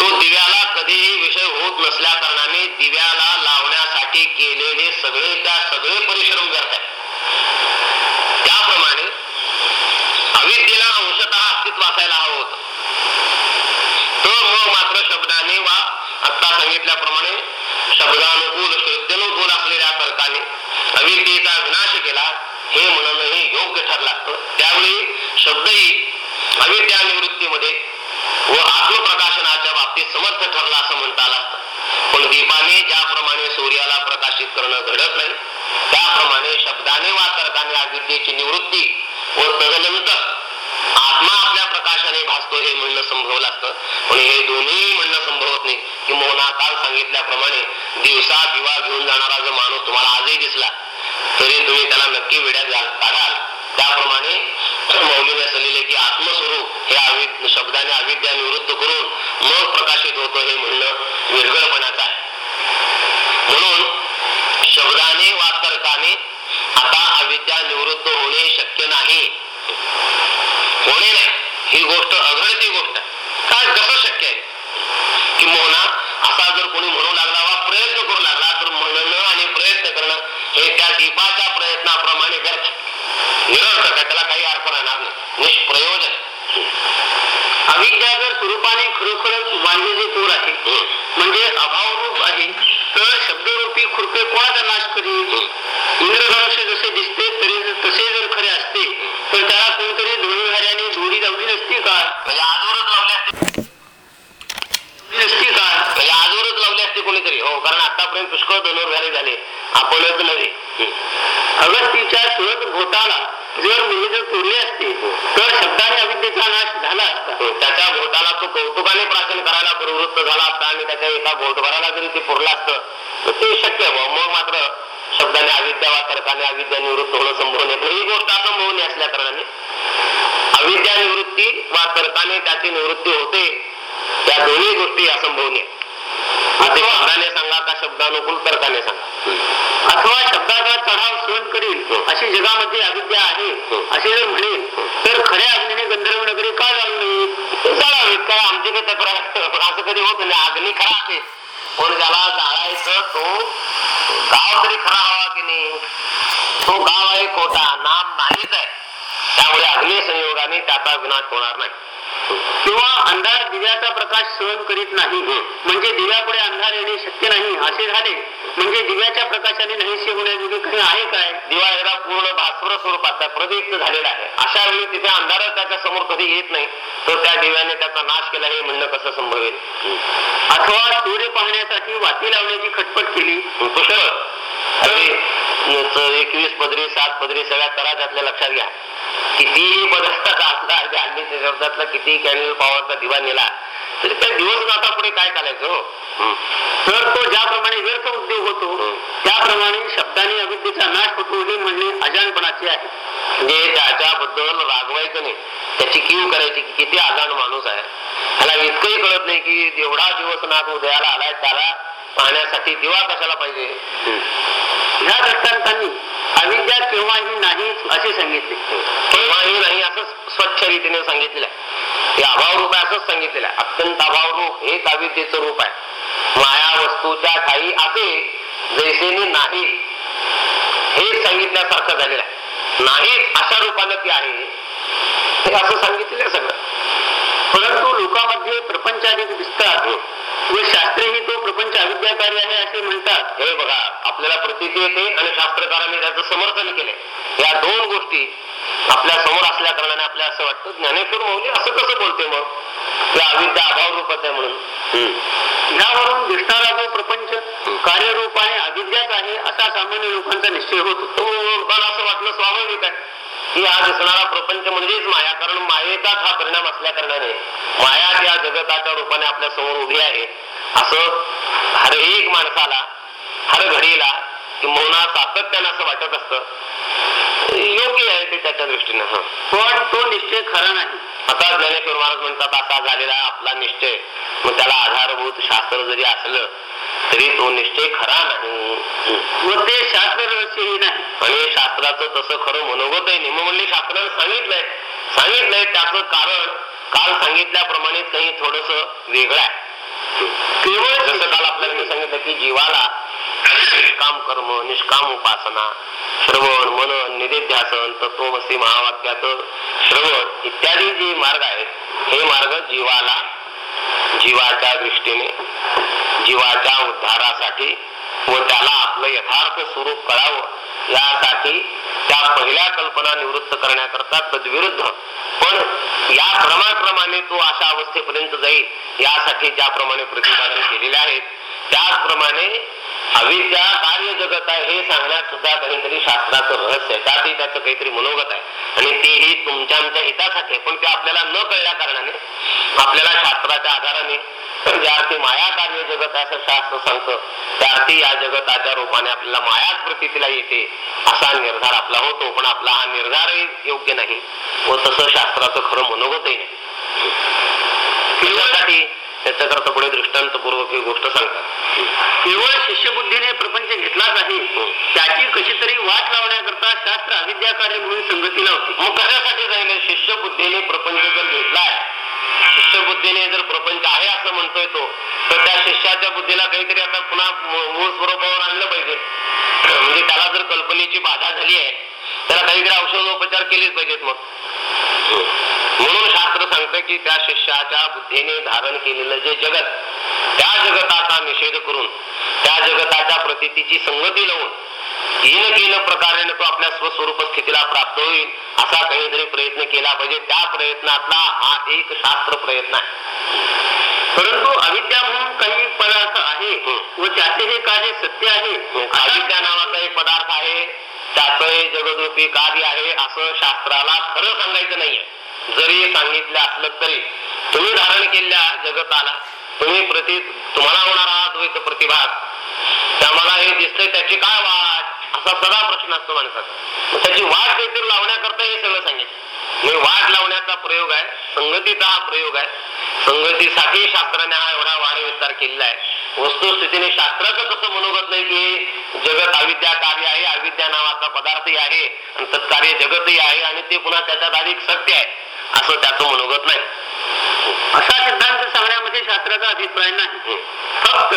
तो दिव्याला कधीही विषय होत नसल्या कारणाने दिव्याला लावण्यासाठी केलेले सगळे त्या सगळे परिश्रम व्यर्थ आहेत. त्याप्रमाणे अविद्येला अंशतः अस्तित्व असायला हवं होतं. तर मग हो मात्र शब्दाने वा आत्ता सांगितल्याप्रमाणे शब्दानुकूल श्रद्धेनुकूल असलेल्या तर्काने अविद्येचा विनाश केला हे म्हणणं हे योग्य ठरलं असतं. त्यावेळी शब्दही अविद्या निवृत्तीमध्ये व आत्मप्रकाशनाच्या बाबतीत समर्थ ठरला असं म्हणता आलं असतं. पण दीपाने ज्याप्रमाणे सूर्याला प्रकाशित करणं घडत नाही त्याप्रमाणे शब्दाने वा तर्काने अविद्येची निवृत्ती व तदनंतर आत्मा आपल्या प्रकाशाने भासतो हे म्हणणं संभवलं असतं पण हे दोन्ही म्हणणं संभवत नाही. की मोहना काल सांगितल्याप्रमाणे दिवसा दिवा घेऊन जाणारा जो माणूस तुम्हाला आजही दिसला तरी तुम्ही त्याला नक्की वेड्यात काढाल. त्याप्रमाणे मौलीने सांगितले की आत्मस्वरूप हे अवि शब्दाने अविद्या निवृत्त करून मग प्रकाशित होतं हे म्हणणं विरगळपणाचं आहे. म्हणून शब्दाने वा तर्काने आता अविद्या निवृत्त होणे शक्य नाही. होणे नाही ही गोष्ट अघडती गोष्ट काय कसं शक्य आहे? की मोहना असा जर कोणी म्हणू लागला वा प्रयत्न करू लागला तर म्हणणं आणि प्रयत्न करणं हे त्या दीपाच्या प्रयत्नाप्रमाणे व्यर्थ निरर्थक आहे त्याला काही अर्थ राहणार नाही. निष्प्रयोजन. अविद्या जर स्वरूपाने खरोखरच वांजेचे चोर आहे. म्हणजे अभावरूप आहे तर शब्दरूपी खुरपे कोणाचा नाश करील? इंद्रधनुष्य जसे दिसते तरी तसे जर खरे असते दोरी काय? म्हणजे आजवरच लावले असते. लावली काय? म्हणजे आजवरच लावले असते कोणीतरी. हो कारण आतापर्यंत पुष्कळ धनुर्धारी झाले. आपणच नव्हे. हम्म. तिच्या सुरत भोताला जर मुली जर चोरले असते तर शब्दाने अविद्येचा नाश झाला असता. त्याच्या बोटाला तो कौतुकाने प्राशन करायला प्रवृत्त झाला असता आणि त्याच्या एका भोटभराला जरी ते पुरलं असतं तर ते शक्य मग मात्र शब्दाने अविद्या वा तर्काने अविद्या निवृत्त होणं संभव नाही पण ही गोष्ट असंभवनी असल्या कारणाने. अविद्या निवृत्ती वा तर्काने त्याची निवृत्ती होते. या दोन्ही गोष्टी असंभवनीय आता शब्दाने सांगा का शब्दानुकूल तर्काने सांगा. अथवा शब्दाचा चढाव सहन करील. अशी जगामध्ये अविद्या आहे. असे जर म्हणेल तर खऱ्या अग्नीने गंधर्व नगरी का जाऊ नये जाळावीत काय आमची काही तक्रार असं कधी होत नाही. अग्नी खरा आहे. पण त्याला जाळायचं तो गाव तरी खरा हवा की नाही? तो गाव आहे खोटा नाम नाहीच आहे. त्यामुळे अग्नी संयोगाने त्याचा विनाश होणार नाही. किंवा अंधार दिव्याचा प्रकाश सहन करीत नाही म्हणजे दिव्यापुढे अंधार येणे शक्य नाही असे झाले. म्हणजे दिव्याच्या प्रकाशाने नाहीशी होण्याजोगे काही आहे काय? दिवा एकदा पूर्ण भास्वर स्वरूपाचा प्रदीप्त झालेला आहे. अशा वेळी तिथे अंधार त्याच्यासमोर कधी येत नाही. तर त्या दिव्याने त्याचा नाश केला हे म्हणणं कसं संभवेल अथवा सूर्य पाहण्यासाठी वाती लावण्याची खटपट केली. पुष्कळ एकवीस पदरी सात पदरी सगळ्या तरा लक्षात घ्या. कितीही पदार्थाचा असला हल्लीच्या शब्दातला कितीही कॅन्डल पॉवरचा दिवा नेला तरी त्या दिवस आता पुढे काय चालायचं हो? तर तो ज्याप्रमाणे व्यर्थ उद्योग होतो त्याप्रमाणे शब्दाने अविद्येचा नाश होतो हे म्हणणे अजानपणाचे आहे. म्हणजे त्याच्याबद्दल रागवायचं नाही त्याची कीव करायची की किती आजाण माणूस आहे. त्याला इतकंही कळत नाही की एवढा दिवस नाथ उदयाला आलाय त्याला पाहण्यासाठी दिवा कशाला पाहिजे? ह्या दृष्टांतांनी अविद्या केव्हाही नाही असे सांगितले. केव्हाही नाही असं स्वच्छ रीतीने सांगितलेलं आहे. हे अभाव रूप आहे असंच सांगितलेलं आहे. अत्यंत अभाव रूप हे काविद्येचं रूप आहे. माया वस्तूच्या ठाई असे जैसेने नाही. हे सांगितल्यासारखं झालेलं आहे. नाही अशा रूपानं ती आहे. हे असं सांगितलेलं आहे सगळं. परंतु लोकांमध्ये प्रपंच अधिक दिसतात व शास्त्रेही तो प्रपंच अविद्याकारी आहे असे म्हणतात. हे बघा आपल्याला प्रतीती येते आणि शास्त्रकारांनी त्याचं समर्थन केले. या दोन गोष्टी आपल्यासमोर असल्या कारणाने आपल्याला असं वाटतं ज्ञानेश्वर मौली असं कसं बोलते मग? ते अविद्या अभाव रूपच आहे म्हणून. यावरून दिसणारा जो प्रपंच कार्यरूप आहे अविद्याच आहे असा सामान्य लोकांचा निश्चय होतो. तो लोकांना असं वाटलं स्वाभाविक आहे. की हा दिसणारा प्रपंच म्हणजेच माया. कारण मायेचाच हा परिणाम असल्या कारणाने माया या जगताच्या रूपाने आपल्यासमोर उभी आहे. असं हर एक माणसाला हर घडीला किंवा सातत्यानं असं वाटत असतं. योग्य आहे ते त्याच्या दृष्टीने हा. पण तो निश्चय खरा नाही. आता ज्ञानेश्वर महाराज म्हणतात असा झालेला आपला निश्चय. मग त्याला आधारभूत शास्त्र जरी असलं तरी तो निश्चय खरा नाही. व ते शास्त्र रहस्यही नाही. आणि शास्त्राचं तसं खरं मनोगत आहे निम म्हणले शास्त्रानं सांगितलंय. सांगितलंय त्याचं कारण काल सांगितल्याप्रमाणे काही थोडस वेगळं आहे. केवळ जसं काल आपल्याला सांगितलं की जीवाला निष्काम कर्म निष्काम उपासना श्रवण मनन निधिध्यासन तत्वमसी महावाक्याचं श्रवण इत्यादी जे मार्ग आहेत हे मार्ग जीवाला जीवाच्या दृष्टीने जीवाच्या उद्धारासाठी व त्याला आपलं यथार्थ स्वरूप कळावं यासाठी त्या पहिल्या कल्पना निवृत्त करण्याकरता तद्विरुद्ध. पण या क्रमाक्रमाने तो अशा अवस्थेपर्यंत जाईल यासाठी ज्याप्रमाणे प्रतिपादन केलेले आहेत त्याचप्रमाणे अविद्या कार्य जगत आहे हे सांगण्यात सुद्धा काहीतरी शास्त्राचं रहस्य आहे. त्यातही त्याचं काहीतरी मनोगत आहे. आणि तेही तुमच्या आमच्या हितासाठी पण ते आपल्याला न कळल्या कारणाने आपल्याला शास्त्राच्या आधाराने तर ज्या अर्थी माया कार्य जगत आहे असं शास्त्र सांगतं त्या अर्थी या जगताच्या रूपाने आपल्याला मायाच प्रतीला येते असा निर्धार आपला होतो. पण आपला हा निर्धारही योग्य नाही. व तसं शास्त्राचं खरं मनोगतही नाही. त्याच्यासाठी त्याच्याकरता पुढे दृष्टांतपूर्वक ही गोष्ट सांगतात केवळ शिष्यबुद्धीने प्रपंच घेतलाच आहे त्याची कशी तरी वाट लावण्याकरता शास्त्र अविद्या कार्य म्हणून संगतीला होती मग कशासाठी जाईल शिष्य बुद्धीने प्रपंच जर घेतलाय शिष्य बुद्धीने जर प्रपंच आहे असं म्हणतोय तो तर त्या शिष्याच्या बुद्धीला काहीतरी आता पुन्हा मूळ स्वरूपावर आणलं पाहिजे. म्हणजे त्याला जर कल्पनेची बाधा झाली आहे त्याला काहीतरी औषधोपचार केलेच पाहिजेत मग. म्हणून शास्त्र सांगतं की त्या शिष्याच्या बुद्धीने धारण केलेलं जे जगत, त्या जगताचा निषेध करून, त्या जगताच्या प्रतितीची संगती लावून, कीन प्रकारे तो आपल्या स्वस्वरूप स्थितीला प्राप्त होईल, असा काहीतरी प्रयत्न केला पाहिजे, त्या प्रयत्नातला हा एक शास्त्र प्रयत्न आहे परंतु अविद्या म्हणून काही पदार्थ आहे. व त्याचे हे कार्य सत्य आहे अविद्या नावाचा एक पदार्थ आहे, त्याचं हे जगदरूपी कार्य आहे, असं शास्त्राला खरं सांगायचं नाहीये जरी सांगितलं असलं तरी तुम्ही धारण केल्या जगताला तुम्ही प्रति तुम्हाला होणारा आहात द्वैत प्रतिभास त्याला हे दिसतंय त्याची काय वाट? असा सगळा प्रश्न असतो माणसाचा. त्याची वाट काहीतरी लावण्याकरता हे सगळं सांगितलं म्हणजे वाट लावण्याचा प्रयोग आहे संगतीचा हा प्रयोग आहे. संगतीसाठी शास्त्राने हा एवढा वाढ विस्तार केलेला आहे. वस्तुस्थितीने शास्त्राचं कसं मनोगत नाही की जगत अविद्या कार्य आहे अविद्या नावाचा पदार्थही आहे आणि तत्कार्य जगतही आहे आणि ते पुन्हा त्याच्यात अधिक सत्य आहे. असं त्याचं मनोगत नाही. असा सिद्धांत सांगण्यामध्ये शास्त्राचा अभिप्राय नाही. फक्त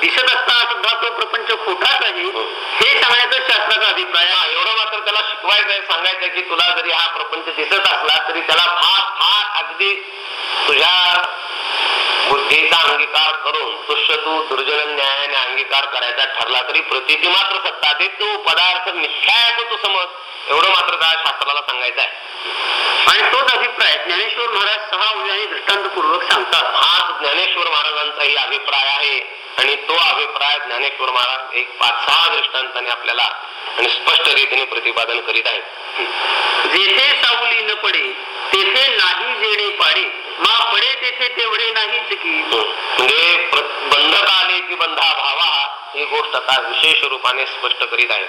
दिसत असताना सुद्धा तो प्रपंच खोटाच आहे हे सांगण्याचा शास्त्राचा अभिप्राय हा, आहे एवढं मात्र त्याला शिकवायचंय सांगायचं की तुला जरी हा प्रपंच दिसत असला तरी त्याला फार फार अगदी तुझ्या बुद्धीचा अंगीकार करून तुष्य तू दुर्जन न्यायाने अंगीकार करायचा ठरला तरी प्रतिती मात्र सत्ता ते तू पदार्थ मिथ्या आहे तू समज. एवढं मात्र त्या शास्त्राला सांगायचं आहे. आणि तोच अभिप्राय ज्ञानेश्वर महाराज सहा उद्याने दृष्टांतपूर्वक सांगतात. हाच ज्ञानेश्वर महाराजांचाही अभिप्राय आहे. आणि तो अभिप्राय ज्ञानेश्वर महाराज एक पाच सहा दृष्टांताने आपल्याला आणि स्पष्ट रीतीने प्रतिपादन करीत आहेत. जेथे सावली न पडे तेथे नाही जेणे पाडे मा पडे तेथे तेवढे नाहीच की म्हणजे बंधक आले की बंधा भावा ही गोष्ट आता विशेष रूपाने स्पष्ट करीत आहे.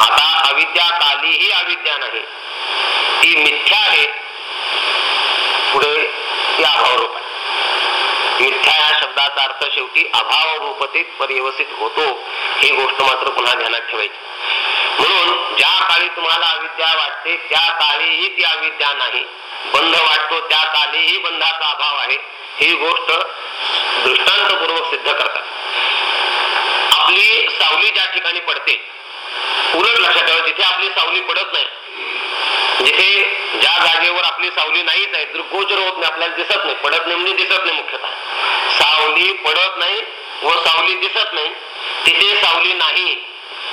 आता अविद्या काली ही अविद्या नाही. ती मिथ्या आहे. पुढे ती अभाव रूप आहे. मिथ्या या शब्दाचा अर्थ शेवटी अभाव रूपतेत पर्यवसित होतो. ही गोष्ट मात्र पुन्हा ध्यानात ठेवायची. म्हणून ज्या काळी तुम्हाला अविद्या वाटते त्या काळीही ती अविद्या नाही. बंध वाटतो त्या कालीही बंधाचा अभाव आहे. ही गोष्ट दृष्टांतपूर्वक सिद्ध करतात. आपली सावली ज्या ठिकाणी पडते उलट लक्षात ठेवा जिथे आपली सावली पडत नाही जिथे ज्या जागेवर आपली सावली नाहीच आहे दृगोचर होत नाही आपल्याला दिसत नाही पडत नाही म्हणजे दिसत नाही मुख्यतः. सावली पडत नाही व सावली दिसत नाही तिथे सावली नाही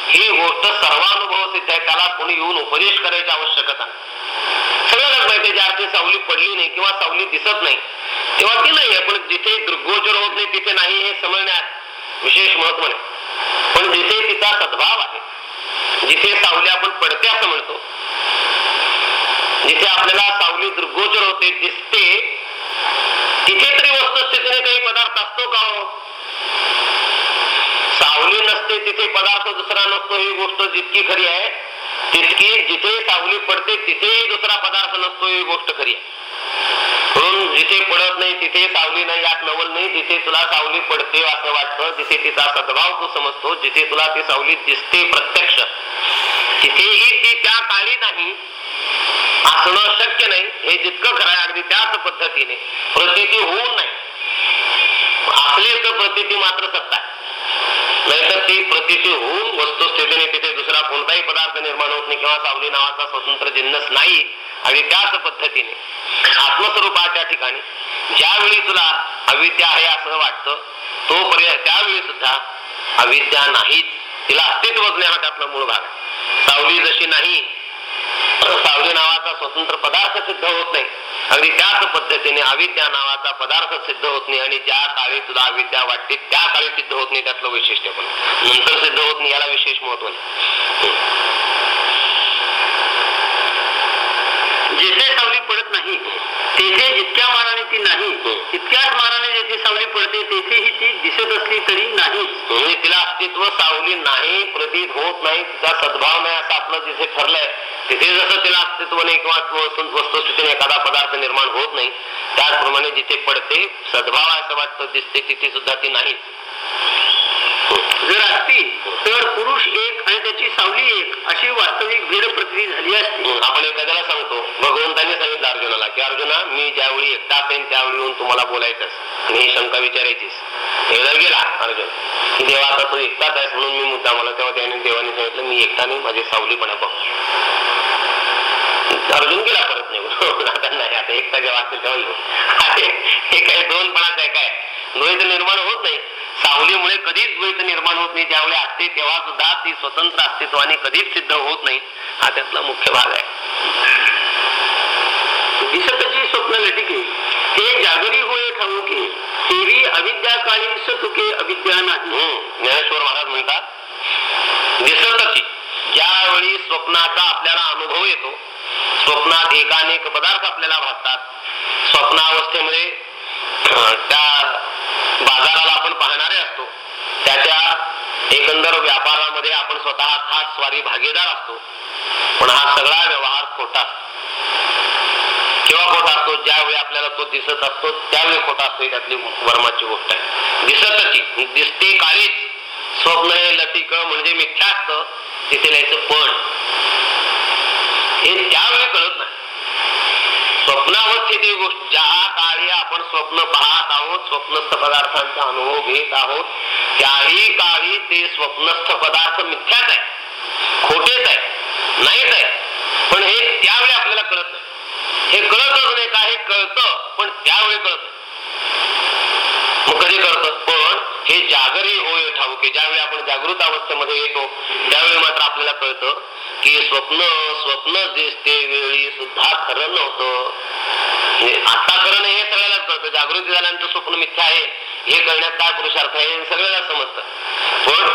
ही गोष्ट सर्वानुभव सिद्ध आहे त्याला कोणी येऊन उपदेश करायची आवश्यकता सगळ्यालाच माहिती ज्या अर्थी सावली पडली नाही किंवा सावली दिसत नाही. तेव्हा ती नाही आहे पण जिथे दृग्गोचर होत नाही तिथे नाही हे समजण्यात विशेष महत्त्व नाही पण जिथे तिचा सद्भाव आहे जिथे सावली आपण पडते असं म्हणतो जिथे आपल्याला सावली दृग्गोचर होते दिसते तिथे तरी वस्तुस्थितीने काही पदार्थ असतो का हो? सावली नसते तिथे पदार्थ दुसरा नसतो ही गोष्ट जितकी खरी आहे तितकी जिथे सावली पडते तिथेही दुसरा पदार्थ नसतो ही गोष्ट खरी म्हणून जिथे पडत नाही तिथे सावली नाही यात नवल नाही जिथे तुला सावली पडते असं वाटतं जिथे तिचा सद्भाव तू समजतो जिथे तुला ती सावली दिसते प्रत्यक्ष तिथेही ती त्या काळी नाही असणं शक्य नाही हे जितकं खरं अगदी त्याच पद्धतीने प्रतिती होऊन नाही. असली तर प्रतिती मात्र सत्ता आहे. नाहीतर ती प्रतिती होऊन वस्तुस्थितीने तिथे दुसरा कोणताही पदार्थ निर्माण होत नाही किंवा सावली नावाचा स्वतंत्र जिन्नस नाही. आणि त्याच पद्धतीने आत्मस्वरूपाच्या ठिकाणी ज्यावेळी तुला अविद्या आहे असं वाटतं तो पर्याय त्यावेळी सुद्धा अविद्या नाहीच. तिला अस्तित्व ज्ञानात हा मूळ भाग आहे. सावली जशी नाही सावली नावाचा स्वतंत्र पदार्थ सिद्ध होत नाही. अगदी त्याच पद्धतीने अविद्या नावाचा पदार्थ सिद्ध होत नाही आणि ज्या काळी तुला अविद्या वाटते त्या काळी सिद्ध होत नाही त्यातलं वैशिष्ट्य पण. नंतर सिद्ध होत नाही याला विशेष महत्त्व नाही. जिथे पडत नाही. तेथे जितक्या मानाने ती नाही तितक्याच मानाने जेथे सावली पडते तेथेही ती दिसत असली तरी नाही. म्हणजे तिला अस्तित्व सावली नाही प्रतीत होत नाही तिचा सद्भाव नाही असं आपलं जिथे ठरलंय तिथे जसं तिला अस्तित्व नाही किंवा वस्तु- वस्तुस्थितीने एखादा पदार्थ निर्माण होत नाही त्याचप्रमाणे जिथे पडते सद्भाव असं वाटतं दिसते तिथे सुद्धा ती नाहीच जर असती तर पुरुष एक आणि त्याची सावली एक अशी वास्तविक भेद प्रती झाली असती. आपण एखाद्याला सांगतो. भगवंतांनी सांगितलं अर्जुनाला की अर्जुना मी ज्यावेळी एकटा असेल त्यावेळी येऊन तुम्हाला बोलायचंच आणि ही शंका विचारायचीच एकदा गेला अर्जुन. की देवा आता तू एकटाच आहेस म्हणून मी मुद्दा मला तेव्हा त्याने देवाने सांगितलं मी एकटा नाही माझी सावली पण आहे बघ. अर्जुन गेला परत निघून. आता नाही आता एकटा जेव्हा असेल तेव्हा येऊ. हे काय दोनपणाच आहे काय? द्वैत निर्माण होत नाही सावलीमुळे कधीच द्वैत निर्माण होत नाही. ज्यावेळी असते तेव्हा सुद्धा ती स्वतंत्र अस्तित्वाने कधीच सिद्ध होत नाही. हा त्यातला मुख्य भाग आहे. दिसतची स्वप्न लटिके ते जागरी होय ठाऊके तेरी अविद्या काळी सतुके अविद्या नाही. ज्ञानेश्वर महाराज म्हणतात दिसतची ज्यावेळी स्वप्नाचा आपल्याला अनुभव येतो स्वप्नात एकानेक पदार्थ आपल्याला भासतात. स्वप्नावस्थेमध्ये त्या बाजाराला आपण पाहणारे असतो. त्याच्या एकंदर व्यापारामध्ये आपण स्वतः खास स्वारी भागीदार असतो. पण हा सगळा व्यवहार खोटा किंवा केव्हा खोटा असतो? ज्यावेळी आपल्याला तो दिसत असतो त्यावेळी खोटा असतो. त्यातली वर्माची गोष्ट आहे. दिसतची दिसते काळीच. स्वप्न हे लतिक म्हणजे मिथ्या असतं तिथे लिहायचं पण. हे त्यावेळी कळत नाही. स्वप्नावस्थेत ही गोष्ट ज्या काळी आपण स्वप्न पाहत आहोत स्वप्नस्थ पदार्थांचा अनुभव घेत आहोत त्याही काळी ते स्वप्नस्थ पदार्थ मिथ्याच आहे खोटेच आहे नाहीच आहे पण हे त्यावेळी आपल्याला कळत. नाही हे कळतच नाही का? हे कळतं पण त्यावेळी कळत. मग कधी कळतं? पण हे जागरी होय ठाऊके ज्यावेळी आपण जागृत अवस्थेमध्ये येतो त्यावेळी मात्र आपल्याला कळतं की स्वप्न स्वप्न दिसते वेळी सुद्धा खरं नव्हतं. हे आता करणं हे सगळ्यालाच कळतं. जागृती झाल्यानंतर स्वप्न मिथ्या आहे. हे करण्यात काय पुरुषार्थ आहे हे सगळ्याला समजतं. पण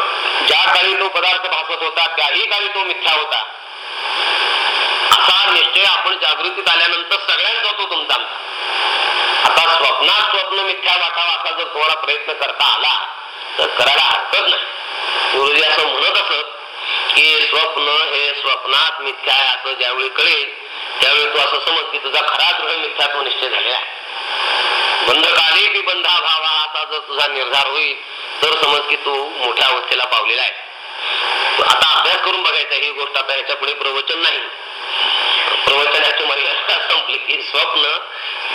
ज्या काळी तो पदार्थ भासत होता त्याही काळी तो मिथ्या होता. असा निश्चय आपण जागृतीत आल्यानंतर सगळ्यांचा जातो तुमचा. आता स्वप्नात स्वप्न मिथ्या वाटावा असा जर तुम्हाला प्रयत्न करता आला तर करायला हरकत नाही. गुरुजी असं म्हणत असत की स्वप्न हे स्वप्नात मिथ्या आहे असं ज्यावेळी कळेल त्यावेळी तू असं समज की तुझा खरा दृढ मिथ्यात्व निश्चय झालेला आहे. बंधकाली की बंधा भावा असा जर तुझा निर्धार होईल तर समज की तू मोठ्या अवस्थेला पावलेला आहे. आता अभ्यास करून बघायचा ही गोष्ट आता याच्यापुढे प्रवचन नाही. प्रवचनाची मर्यादा संपली की स्वप्न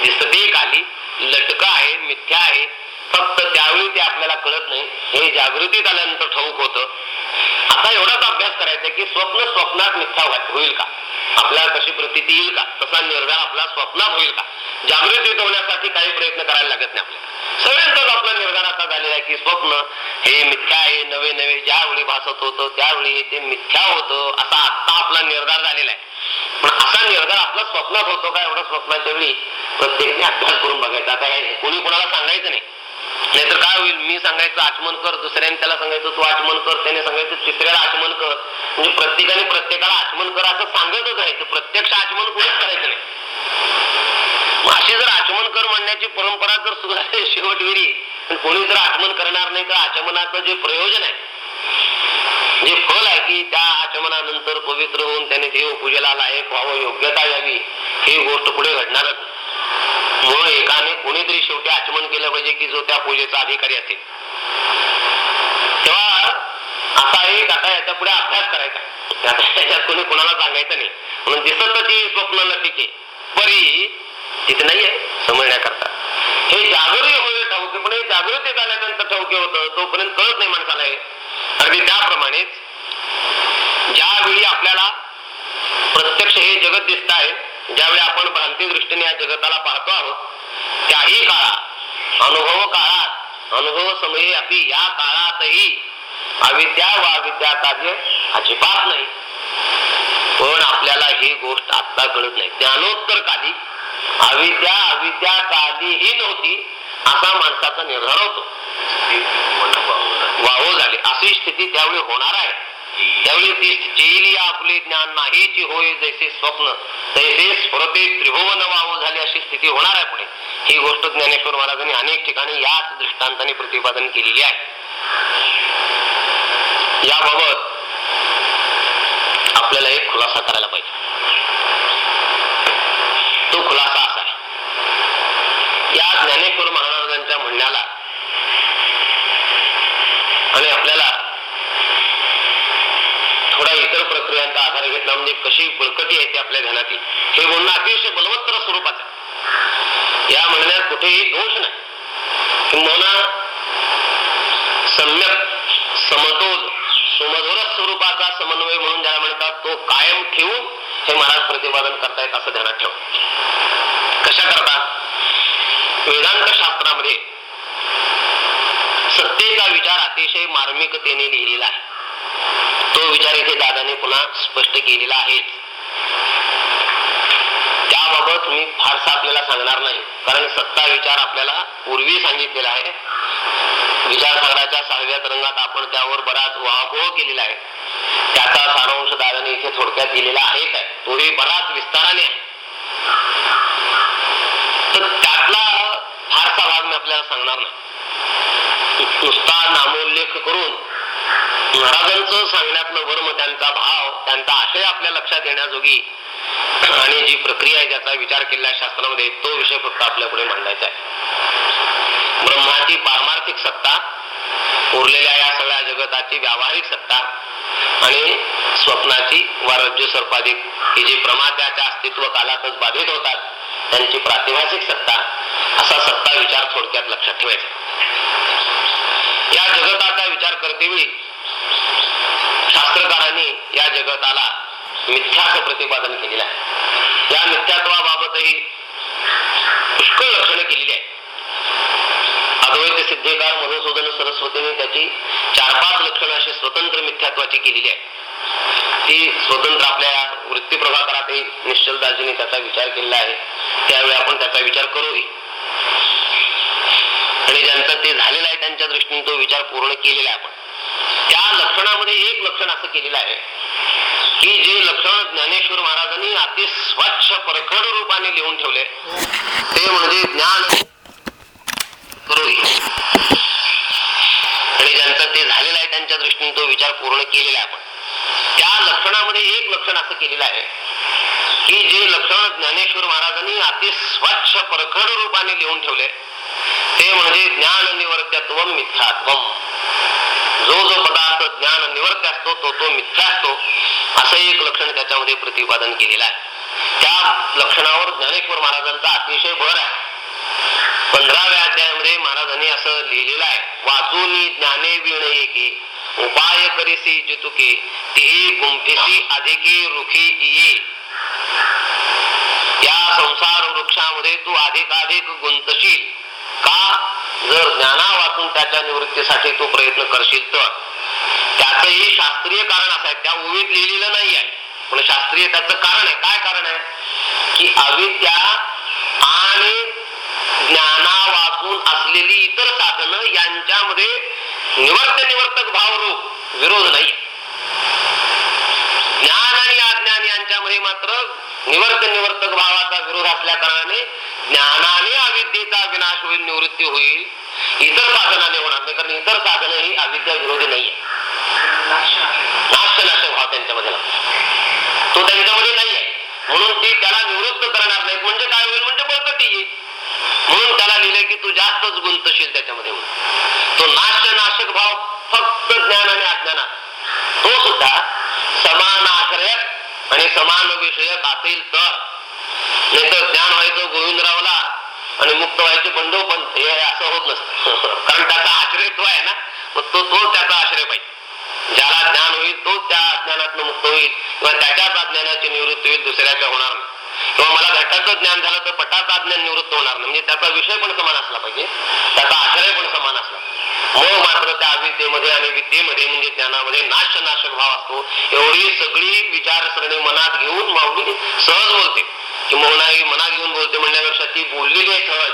दिसते काली लटका आहे मिथ्या आहे फक्त त्यावेळी ते आपल्याला कळत नाही. हे जागृतीत आल्यानंतर ठाऊक होतं. आता एवढाच अभ्यास करायचा की स्वप्न स्वप्नात मिथ्या होईल का? आपल्याला कशी प्रतीती येईल का? तसा निर्धार आपला स्वप्नात होईल का? जागृतीत होण्यासाठी काही प्रयत्न करायला लागत नाही आपल्याला. सगळ्यांचाच आपला निर्धार आता झालेला आहे की स्वप्न हे मिथ्या आहे नवे नवे ज्यावेळी भासत होतं त्यावेळी ते मिथ्या होतं असा आत्ता आपला निर्धार झालेला आहे. पण असा निर्धार आपला स्वप्नात होतो का? एवढा स्वप्नाच्या वेळी प्रत्येकाने अभ्यास करून बघायचा. आता कोणी कोणाला सांगायचं नाही. नाहीतर काय होईल? मी सांगायचं आचमन कर दुसऱ्याने त्याला सांगायचं तू आचमन कर त्याने सांगायचं तिसऱ्याला आचमन कर. म्हणजे प्रत्येकाने प्रत्येकाला आचमन कर असं सांगतच राहायचं प्रत्यक्ष आचमन कुठेच करायचं नाही. अशी जर आचमन कर म्हणण्याची परंपरा जर सुधारली शेवटविरी कोणी जर आचमन करणार नाही तर आचमनाचं जे प्रयोजन आहे जे फल आहे की त्या आचमनानंतर पवित्र होऊन त्याने देव पूजेला लायक व्हावं योग्यता यावी ही गोष्ट पुढे घडणारच. म्हणून एकाने कोणीतरी शेवटी आचमन केलं पाहिजे की जो त्या पूजेचा अधिकारी असेल. तेव्हा असा एक आता याच्यापुढे अभ्यास करायचा. आता त्याच्यात कोणी कोणाला सांगायचं नाही. म्हणून दिसत ती स्वप्न लटिके परी तिथे नाहीये समजण्याकरता. हे जागृती होईल ठाऊके पण हे जागृती झाल्यानंतर ठाऊके होतं तोपर्यंत कळत नाही माणसाला हे. अगदी त्याप्रमाणेच ज्यावेळी आपल्याला प्रत्यक्ष हे जगत दिसत आहे ज्यावेळी आपण भ्रांती दृष्टीने या जगताला पाहतो आहोत त्याही काळात अनुभव काळात अनुभव समये अपि या काळातही अविद्या व अविद्या कार्य अजिबात नाही. पण आपल्याला ही गोष्ट आत्ता कळत नाही. ज्ञानोत्तर काली अविद्या अविद्या कालीही नव्हती असा माणसाचा निर्धार होतो. वाहो झाली. अशी स्थिती त्यावेळी होणार आहे. त्यावेळी ती जेली आपले ज्ञान नाहीची होय जैसे स्वप्न तैसे स्फुरते त्रिभुवन वाहू झाले अशी स्थिती होणार आहे पुढे. ही गोष्ट ज्ञानेश्वर महाराजांनी अनेक ठिकाणी याच दृष्टांताने प्रतिपादन केलेली आहे. याबाबत आपल्याला एक खुलासा करायला पाहिजे. तो खुलासा असा आहे. या ज्ञानेश्वर महाराजांच्या म्हणण्याला आणि आपल्याला थोडा इतर आधार घेतला म्हणजे कशी बळकटी आहे ती आपल्या ध्यानात येईल हे बोलणं अतिशय बलवत्तर स्वरूपाचं या म्हणण्यात कुठेही दोष नाही. किंबहुना सम्यक समतोल सुमधुर स्वरूपाचा समन्वय म्हणून ज्याला म्हणतात तो कायम ठेवून हे महाराज प्रतिपादन करतायत असं ध्यानात ठेव. कशा करता वेदांत शास्त्रामध्ये सत्तेचा विचार अतिशय मार्मिकतेने लिहिलेला आहे. तो विचार इथे दादाने पुन्हा स्पष्ट केलेला आहे. त्याबाबत मी फारसा आपल्याला सांगणार नाही. कारण सत्ता विचार आपल्याला पूर्वी सांगितलेला आहे. विचारसागराच्या सहाव्या तरंगात आपण त्यावर बराच वाहपोह केलेला आहे. त्याचा सारांश दादाने इथे थोडक्यात दिलेला आहे. काय तोही बराच विस्ताराने आहे. तर त्यातला फारसा भाग मी आपल्याला सांगणार नाही. नुसता नामोल्लेख करून महाराजांचं सांगण्यातलं वर्म त्यांचा भाव त्यांचा आशय आपल्या लक्षात येण्याजोगी आणि जी प्रक्रिया आहे ज्याचा विचार केलेल्या शास्त्रामध्ये तो विषय फक्त आपल्यापुढे मांडायचा आहे. ब्रह्माची पारमार्थिक सत्ता उरलेल्या या सगळ्या जगताची व्यावहारिक सत्ता आणि स्वप्नाची वारज्य सर्पाधिक ही जी प्रमात्याच्या अस्तित्व कालातच बाधित होतात त्यांची प्रातिभाषिक सत्ता असा सत्ता विचार थोडक्यात लक्षात ठेवायचा या जगताचा विचार करतेवेळी शास्त्रकारांनी या जगताला मिथ्याचं प्रतिपादन केलेलं आहे. या मिथ्यात्वाबाबतही पुष्कळ लक्षणे केलेली आहे अद्वैत सिद्धेकार मधुसूदन सरस्वतीने त्याची चार पाच लक्षणं अशी स्वतंत्र मिथ्यात्वाची केलेली आहे ती स्वतंत्र आपल्या वृत्ती प्रभाकरातही निश्चलदासजीने त्याचा विचार केलेला आहे. त्यावेळी आपण त्याचा विचार करूही. आणि ज्यांचं ते झालेलं आहे त्यांच्या दृष्टीने तो विचार पूर्ण केलेला आहे आपण. त्या लक्षणामध्ये एक लक्षण असं केलेलं आहे की जे लक्षण ज्ञानेश्वर महाराजांनी अति स्वच्छ परखड रूपाने लिहून ठेवले. ते म्हणजे ज्ञान आणि ज्यांचं ते झालेलं आहे त्यांच्या दृष्टीने तो विचार पूर्ण केलेला आहे आपण. त्या लक्षणामध्ये एक लक्षण असं केलेलं आहे की जे लक्षण ज्ञानेश्वर महाराजांनी अति स्वच्छ परखड रूपाने लिहून ठेवले. ते म्हणजे ज्ञान निवर्त्यात्व मिथ्यात्व जो जो पदार्थ ज्ञान निवर्त्य असतो तो तो मिथ्या असतो. असं एक लक्षण त्याच्यामध्ये प्रतिपादन केलेलं आहे. त्या लक्षणावर ज्ञानेश्वर महाराजांचा अतिशय भर आहे. पंधराव्या अध्यायामध्ये महाराजांनी असं लिहिलेलं आहे वाचून ज्ञाने विण एके उपाय करीसी जितुके तेही गुंफेसी अधिके रुखी ये या संसार वृक्षामध्ये तू अधिकाधिक गुंतशील. का जर ज्ञाना वाचून त्याच्या निवृत्तीसाठी तू प्रयत्न करशील तर? त्याचंही शास्त्रीय कारण असं आहे. त्या ओवीत लिहिलेलं नाही आहे. पण शास्त्रीय त्याचं कारण आहे. काय कारण आहे? की अविद्या आणि ज्ञाना वाचून असलेली इतर साधनं यांच्यामध्ये निवर्त निवर्तक भावरूप विरोध नाही. ज्ञान आणि अज्ञान यांच्यामध्ये मात्र निवर्त निवर्तक भावाचा विरोध असल्या कारणाने ज्ञानाने अविद्येचा विनाश होईल निवृत्ती होईल. इतर साधनाने होणार नाही कारण इतर साधन ही अविद्या विरोधी नाहीये. नाश्य भाव त्यांच्यामध्ये. तो त्यांच्यामध्ये नाहीये. म्हणून ती त्याला निवृत्त करणार नाही म्हणजे काय होईल? म्हणजे बळकटी येईल. म्हणून त्याला लिहिले की तू जास्तच गुंतशील त्याच्यामध्ये तो नाश्य नाशक भाव फक्त ज्ञान आणि अज्ञानात. तो सुद्धा समान आश्रयक आणि समान विषयक असेल तर. नाही ज्ञान व्हायचं गोविंदरावला आणि मुक्त व्हायचे बंधू पण हे असं होत नसतं. कारण त्याचा आश्रय तो आहे ना मग तो तो त्याचा आश्रय पाहिजे. ज्याला ज्ञान होईल तो त्या अज्ञानातून मुक्त होईल. किंवा त्याच्याच अज्ञानाची निवृत्ती होईल दुसऱ्याच्या होणार नाही. किंवा मला घटाचं ज्ञान झालं तर पटाचं अज्ञान निवृत्त होणार नाही. म्हणजे त्याचा विषय पण समान असला पाहिजे. त्याचा आश्रय पण समान असला मग मात्र त्या अविद्येमध्ये आणि विद्येमध्ये म्हणजे ज्ञानामध्ये नाश नाशक भाव असतो. एवढी सगळी विचारसरणी मनात घेऊन माऊली सहज बोलते. की मौनाई मनात घेऊन बोलते म्हणण्यापेक्षा ती बोललेली आहे सहज.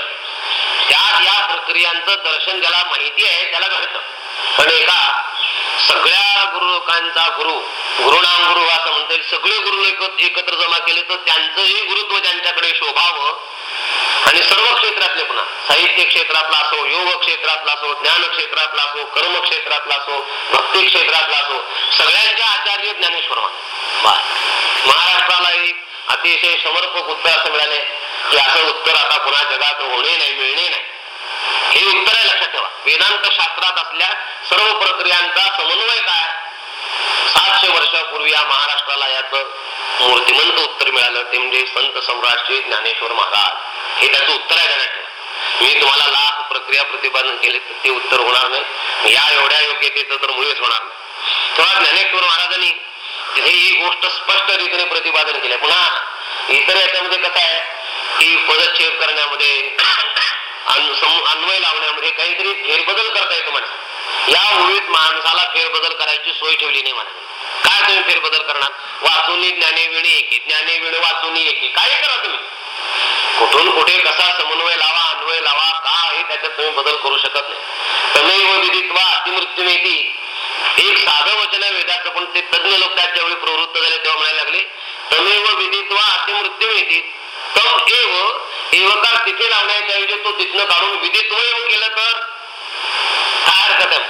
त्यात या प्रक्रियांचं दर्शन ज्याला माहिती आहे त्याला घडतं. पण एका सगळ्या गुरु लोकांचा गुरु गुरुनाम गुरु असं म्हणता येईल. सगळे गुरु लोक एकत्र जमा केले तर त्यांचंही गुरुत्व त्यांच्याकडे शोभावं. आणि सर्व क्षेत्रातले पुन्हा साहित्य क्षेत्रातला असो योग क्षेत्रातला असो ज्ञान क्षेत्रातला असो कर्म क्षेत्रातला असो भक्ती क्षेत्रातला असो सगळ्यांच्या आचार्य ज्ञानेश्वर. महाराष्ट्राला एक अतिशय समर्पक उत्तर असं मिळाले की असं उत्तर आता पुन्हा जगात होणे नाही मिळणे नाही. हे उत्तर आहे लक्षात ठेवा. वेदांत शास्त्रात असल्या सर्व प्रक्रियांचा समन्वय काय? सातशे वर्षापूर्वी या महाराष्ट्राला याचं मूर्तिमंत उत्तर मिळालं. ते म्हणजे संत सम्राट श्री ज्ञानेश्वर महाराज. हे त्याचं उत्तर आहे ध्यानात ठेवा. मी तुम्हाला लाख प्रक्रिया प्रतिपादन केले तर ते उत्तर होणार नाही. या एवढ्या योग्यतेचं तर मुळेच होणार नाही. तेव्हा ज्ञानेश्वर महाराजांनी तिथे ही गोष्ट स्पष्ट रीतीने प्रतिपादन केलं पुन्हा इतर याच्यामध्ये कसं आहे की पदच्छेद करण्यामध्ये अन्वय लावण्यामध्ये काहीतरी फेरबदल करता येतो म्हणा. या ओळीत माणसाला फेरबदल करायची सोय ठेवली नाही म्हणा. काय तुम्ही फेरबदल करणार? वाचून ज्ञाने विणे एके ज्ञाने विण वाचून एके. काय करा तुम्ही. कुठून कुठे कसा समन्वय लावा अन्वय लावा का हे त्याच्यात तुम्ही बदल करू शकत नाही. तमेव विदित्वा अतिमृत्यू येते एक साधं वचन आहे वेदाचं पण ते तज्ञ लोक त्यात ज्यावेळी प्रवृत्त झाले तेव्हा म्हणायला लागले तमेव विदित्वा अतिमृत्यू मेती तम एव एवकार तिथे लावण्याच्या ऐवजी तो तिथनं काढून विदित्व एव केलं तर काय हरकत आहे.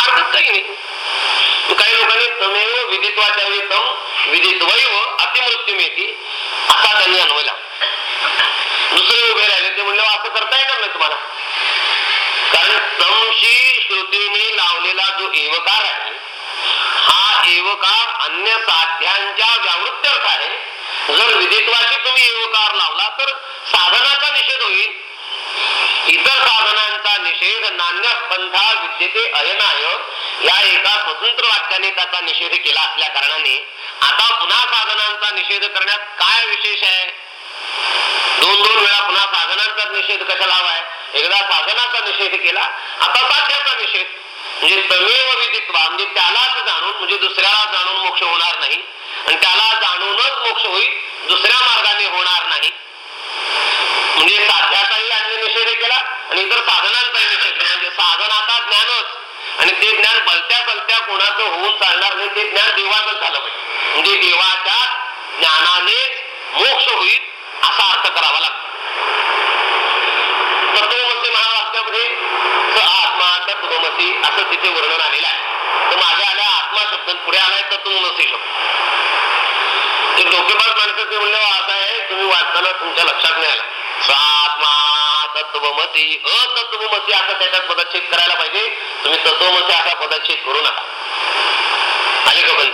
हरकत काही नाही. काही लोकांनी तमेव विदित्वाच्या वेळी तम विदित्वैव अतिमृत्यू मेती असा त्यांनी अनुभवला दुसरे उभे राहिले ते म्हणले असं करता येणार नाही तुम्हाला. कारण तमशी श्रुतीने लावलेला जो एवकार आहे हा एवकार अन्य साध्यांच्या व्यावृत्त्यर्थ आहे. जर विदित्वाशी तुम्ही एवकार लावला तर साधनाचा निषेध होईल. इतर साधनांचा निषेध नान्य पंथा विद्यते अयनाय या एका स्वतंत्र वाक्याने त्याचा निषेध केला असल्या कारणाने आता पुन्हा साधनांचा निषेध करण्यात काय विशेष आहे? दोन दोन वेळा पुन्हा साधनांचा निषेध कशाला हवाय एकदा साधनाचा निषेध केला आता साध्याचा निषेध. म्हणजे तमेव विदित्वा म्हणजे त्यालाच जाणून म्हणजे दुसऱ्याला जाणून मोक्ष होणार नाही. आणि त्याला जाणूनच मोक्ष होईल दुसऱ्या मार्गाने होणार नाही. म्हणजे साध्याचाही आणि निषेध केला आणि इतर साधनांचाही निषेध केला. म्हणजे साधन आता ज्ञानच. आणि ते ज्ञान बलत्या बलत्या कोणाचं होऊन चालणार नाही ते ज्ञान देवाचं झालं पाहिजे. म्हणजे देवाच्या ज्ञानानेच मोक्ष होईल असा अर्थ करावा लागतो. तत्वमसी महावाक्यामध्ये स आत्मा तत्वमसी असं तिथे वर्णन आलेलं आहे. तर माझ्या आल्या आत्मा शब्द पुढे आलाय तत्वमसी शब्द ते डोकेबाज माणसाचे म्हणलं असं आहे तुम्ही वाचताना तुमच्या लक्षात नाही आलं. स आत्मा तत्वमसी अतत्वमसी असं त्याच्यात पदच्छेद करायला पाहिजे. तुम्ही तत्वमसी असा पदच्छेद करू नका. आले का पण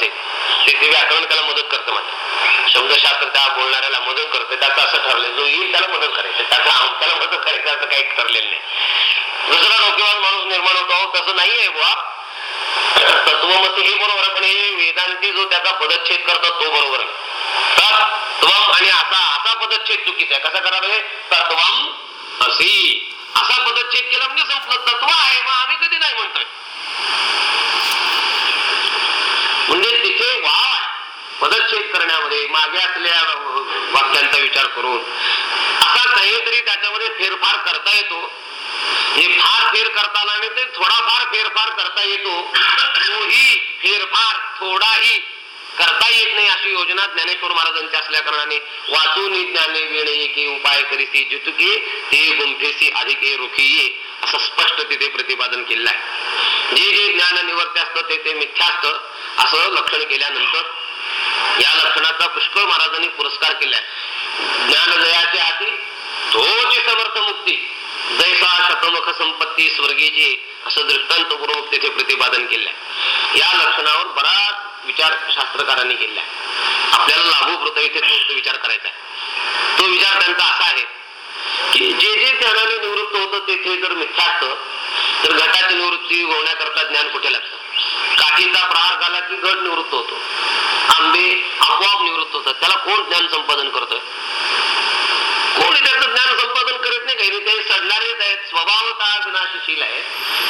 ते ते ते व्याकरण त्याला मदत करतं म्हणजे शब्दशास्त्र त्या बोलणाऱ्याला मदत करते त्याचं असं ठरलं जो येईल त्याला मदत करायचं. त्याचा आमच्याला मदत करायचं असं काही ठरलेलं नाही. दुसरा डोकेबाज माणूस निर्माण होतो. अहो, तसं नाहीये बुवा. तत्वमसी हे बरोबर आहे, पण हे वेदांती जो त्याचा पदच्छेद करतो तो बरोबर आहे. तत्वम आणि आता असा पदच्छेद चुकीचा आहे. कसा करा पाहिजे तत्वम असी. असा पदच्छेद केला म्हणजे संपलं. तत्व आहे मग आम्ही कधी नाही म्हणतोय. म्हणजे तिथे वाव पदच्छेद करण्यामध्ये मागे असलेल्या वाक्यांचा विचार करून. असा काहीतरी त्याच्यामध्ये फेरफार करता येतो. हे फार फेर करताना नाही ते थोडाफार फेरफार करता येतो. तोही फेरफार थोडाही करता येत नाही अशी योजना ज्ञानेश्वर महाराजांची असल्या कारणाने. वाचून ज्ञाने वेळ की उपाय करीसी जितुकी ते गुंफेसी अधिके रुखी असं स्पष्ट तिथे प्रतिपादन केलेलं आहे. जे जे ज्ञान निवर्ते असतं ते ते मिथ्या असतं. असं लक्षण केल्यानंतर या लक्षणाचा पुष्कळ महाराजांनी पुरस्कार केलाय. ज्ञानजयाच्या हाती तोची समर्थ मुक्ती. जैसा शतमुख संपत्ती स्वर्गीची असं दृष्टांतपूर्वक तिथे प्रतिपादन केलंय. या लक्षणावर बराच विचार शास्त्रकारांनी केलाय. आपल्याला लागू पुरता इथे तो विचार करायचा आहे. तो विचार त्यांचा असा आहे की जे जे ज्ञानाने निवृत्त होतं तेथे जर मिथ्या असतं तर घटाची निवृत्ती होण्याकरता ज्ञान कुठे लागतं? काठीचा प्रहार झाला की घट निवृत्त होतो. आंबे आपोआप निवृत्त होतात. त्याला कोण ज्ञान संपादन करतोय? कोणी त्याचं ज्ञान संपादन करत नाही काही. ते सडणारेच आहेत. स्वभावता विनाशशील आहे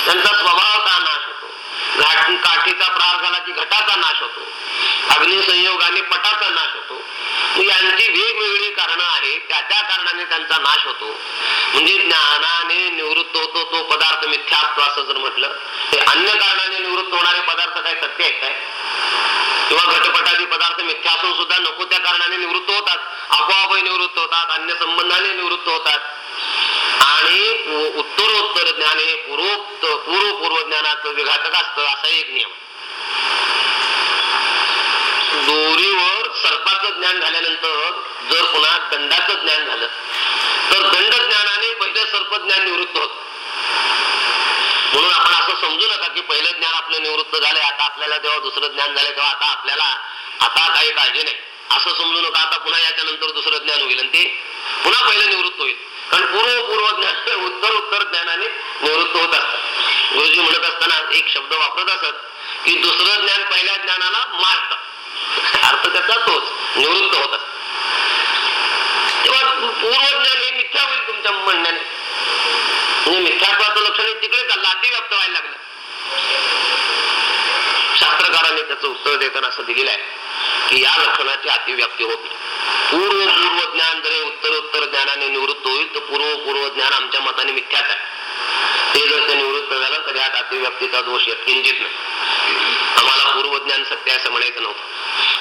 त्यांचा स्वभावता नाश होतो. घाट काठीचा प्रहार झाला की घटाचा नाश होतो. अग्निसंयोगाने पटाचा नाश होतो. यांची वेगवेगळी कारणं आहेत. त्या त्या कारणाने त्यांचा नाश होतो. म्हणजे ज्ञानाने निवृत्त होतो तो पदार्थ मिथ्या असतो असं जर म्हटलं ते अन्य कारणाने निवृत्त होणारे पदार्थ काय सत्य आहेत काय? किंवा घटपटादी पदार्थ मिथ्या असून सुद्धा नको त्या कारणाने निवृत्त होतात. आपोआप निवृत्त होतात. अन्य संबंधाने निवृत्त होतात. आणि उत्तरोत्तर ज्ञान हे पूर्वोत्त पूर्व पूर्व ज्ञानाचं विघातक असतं असा एक नियम. दोरीवर सर्पाचं ज्ञान झाल्यानंतर जर पुन्हा दंडाचं ज्ञान झालं तर दंड ज्ञानाने पहिले सर्प ज्ञान निवृत्त होत. म्हणून आपण असं समजू नका की पहिलं ज्ञान आपलं निवृत्त झालंय आता आपल्याला जेव्हा दुसरं ज्ञान झालं तेव्हा आता आपल्याला आता काही काळजी नाही. असं समजू नका आता पुन्हा याच्यानंतर दुसरं ज्ञान होईल आणि ते पुन्हा पहिलं निवृत्त होईल. कारण पूर्व पूर्व ज्ञान उत्तर उत्तर ज्ञानाने निवृत्त होत असतात गुरुजी म्हणत असताना एक शब्द वापरत असत की दुसरं ज्ञान पहिल्या ज्ञानाला मारतं. अर्थ त्याचा तोच निवृत्त होत असतो तेव्हा पूर्व हे मिथ्या होईल तुमच्या म्हणण्याने. म्हणजे मिथ्यात्वाचं लक्षण तिकडे चाललं अतिव्याप्त व्हायला लागलं? शास्त्रकाराने त्याचं उत्तर देताना असं दिलेलं आहे की या लक्षणाची अतिव्याप्ती होत. नाही पूर्व पूर्व ज्ञान जर उत्तर उत्तर ज्ञानाने निवृत्त होईल तर पूर्व पूर्व ज्ञान आमच्या मताने मिथ्याच आहे. ते जर ते निवृत्त झालं तर यात अतिव्याप्तीचा दोष येत किंचित नाही. आम्हाला पूर्व ज्ञान सत्य असं म्हणायचं नव्हतं.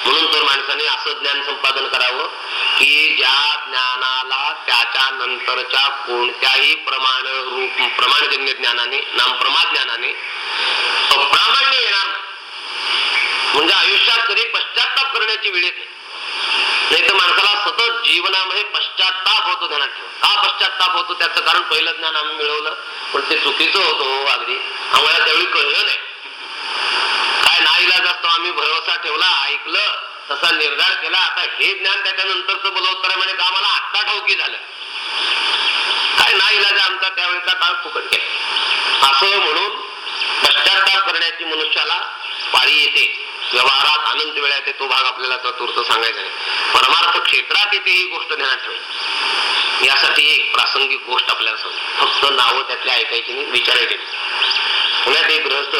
म्हणून तर माणसाने असं ज्ञान संपादन करावं की ज्या ज्ञानाला त्याच्या नंतरच्या कोणत्याही प्रमाण रूप प्रमाणजन्य ज्ञानाने नाम प्रमा ज्ञानाने अप्रामाण्य येणार म्हणजे आयुष्यात कधी पश्चाताप करण्याची वेळ येते नाही. तर माणसाला सतत जीवनामध्ये पश्चाताप होतो ध्यानात ठेवा का पश्चाताप होतो? त्याचं कारण पहिलं ज्ञान आम्ही मिळवलं पण ते चुकीचं होतं हो अगदी. आम्हाला त्यावेळी कळलं नाही. आईला जातो आम्ही भरोसा ठेवला ऐकलं तसा निर्धार केला आता हे ज्ञान त्याच्यानंतरच बलवत्तर आहे म्हणजे आम्हाला आत्ता ठाऊकी झालं. काय नाही इलाज आमचा त्यावेळेचा काळ फुकट गेला. असं म्हणून पश्चाताप करण्याची मनुष्याला पाळी येते. व्यवहारात आनंद वेळा येते तो भाग आपल्याला चतुर्थ सांगायचा नाही. परमार्थ क्षेत्रात येते ही गोष्ट ध्यानात ठेवायची. यासाठी एक प्रासंगिक गोष्ट आपल्याला सांगतो. फक्त नावं त्यातल्या ऐकायची नाही विचारायची पुण्यात एक ग्रहस्थ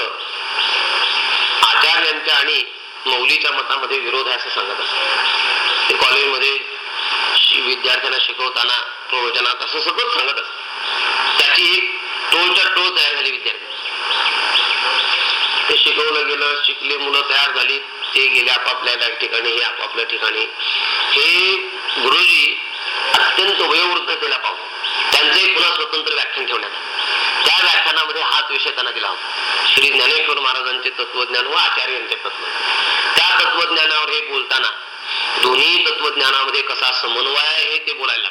गृहस्थ यांच्या आणि मौलीच्या मतामध्ये विरोध आहे असं सांगत असत ते कॉलेजमध्ये विद्यार्थ्यांना शिकवताना प्रवचनात असं सतत सांगत असत त्याची एक टोळच्या टोळ तयार झाली विद्यार्थी. ते शिकवलं गेलं शिकले मुलं तयार झाली ते गेले आपापल्या ठिकाणी हे आपापल्या ठिकाणी. हे गुरुजी अत्यंत वयोवृद्धतेला पाहून. त्यांचं एक पुन्हा स्वतंत्र व्याख्यान ठेवण्यात आलं. त्या व्याख्यानामध्ये हाच विषय त्यांना दिला होता. श्री ज्ञानेश्वर महाराजांचे तत्वज्ञान व आचार्यांचे तत्व. त्या तत्वज्ञानावर हे बोलताना दोन्ही तत्वज्ञानामध्ये कसा समन्वय आहे हे ते बोलायला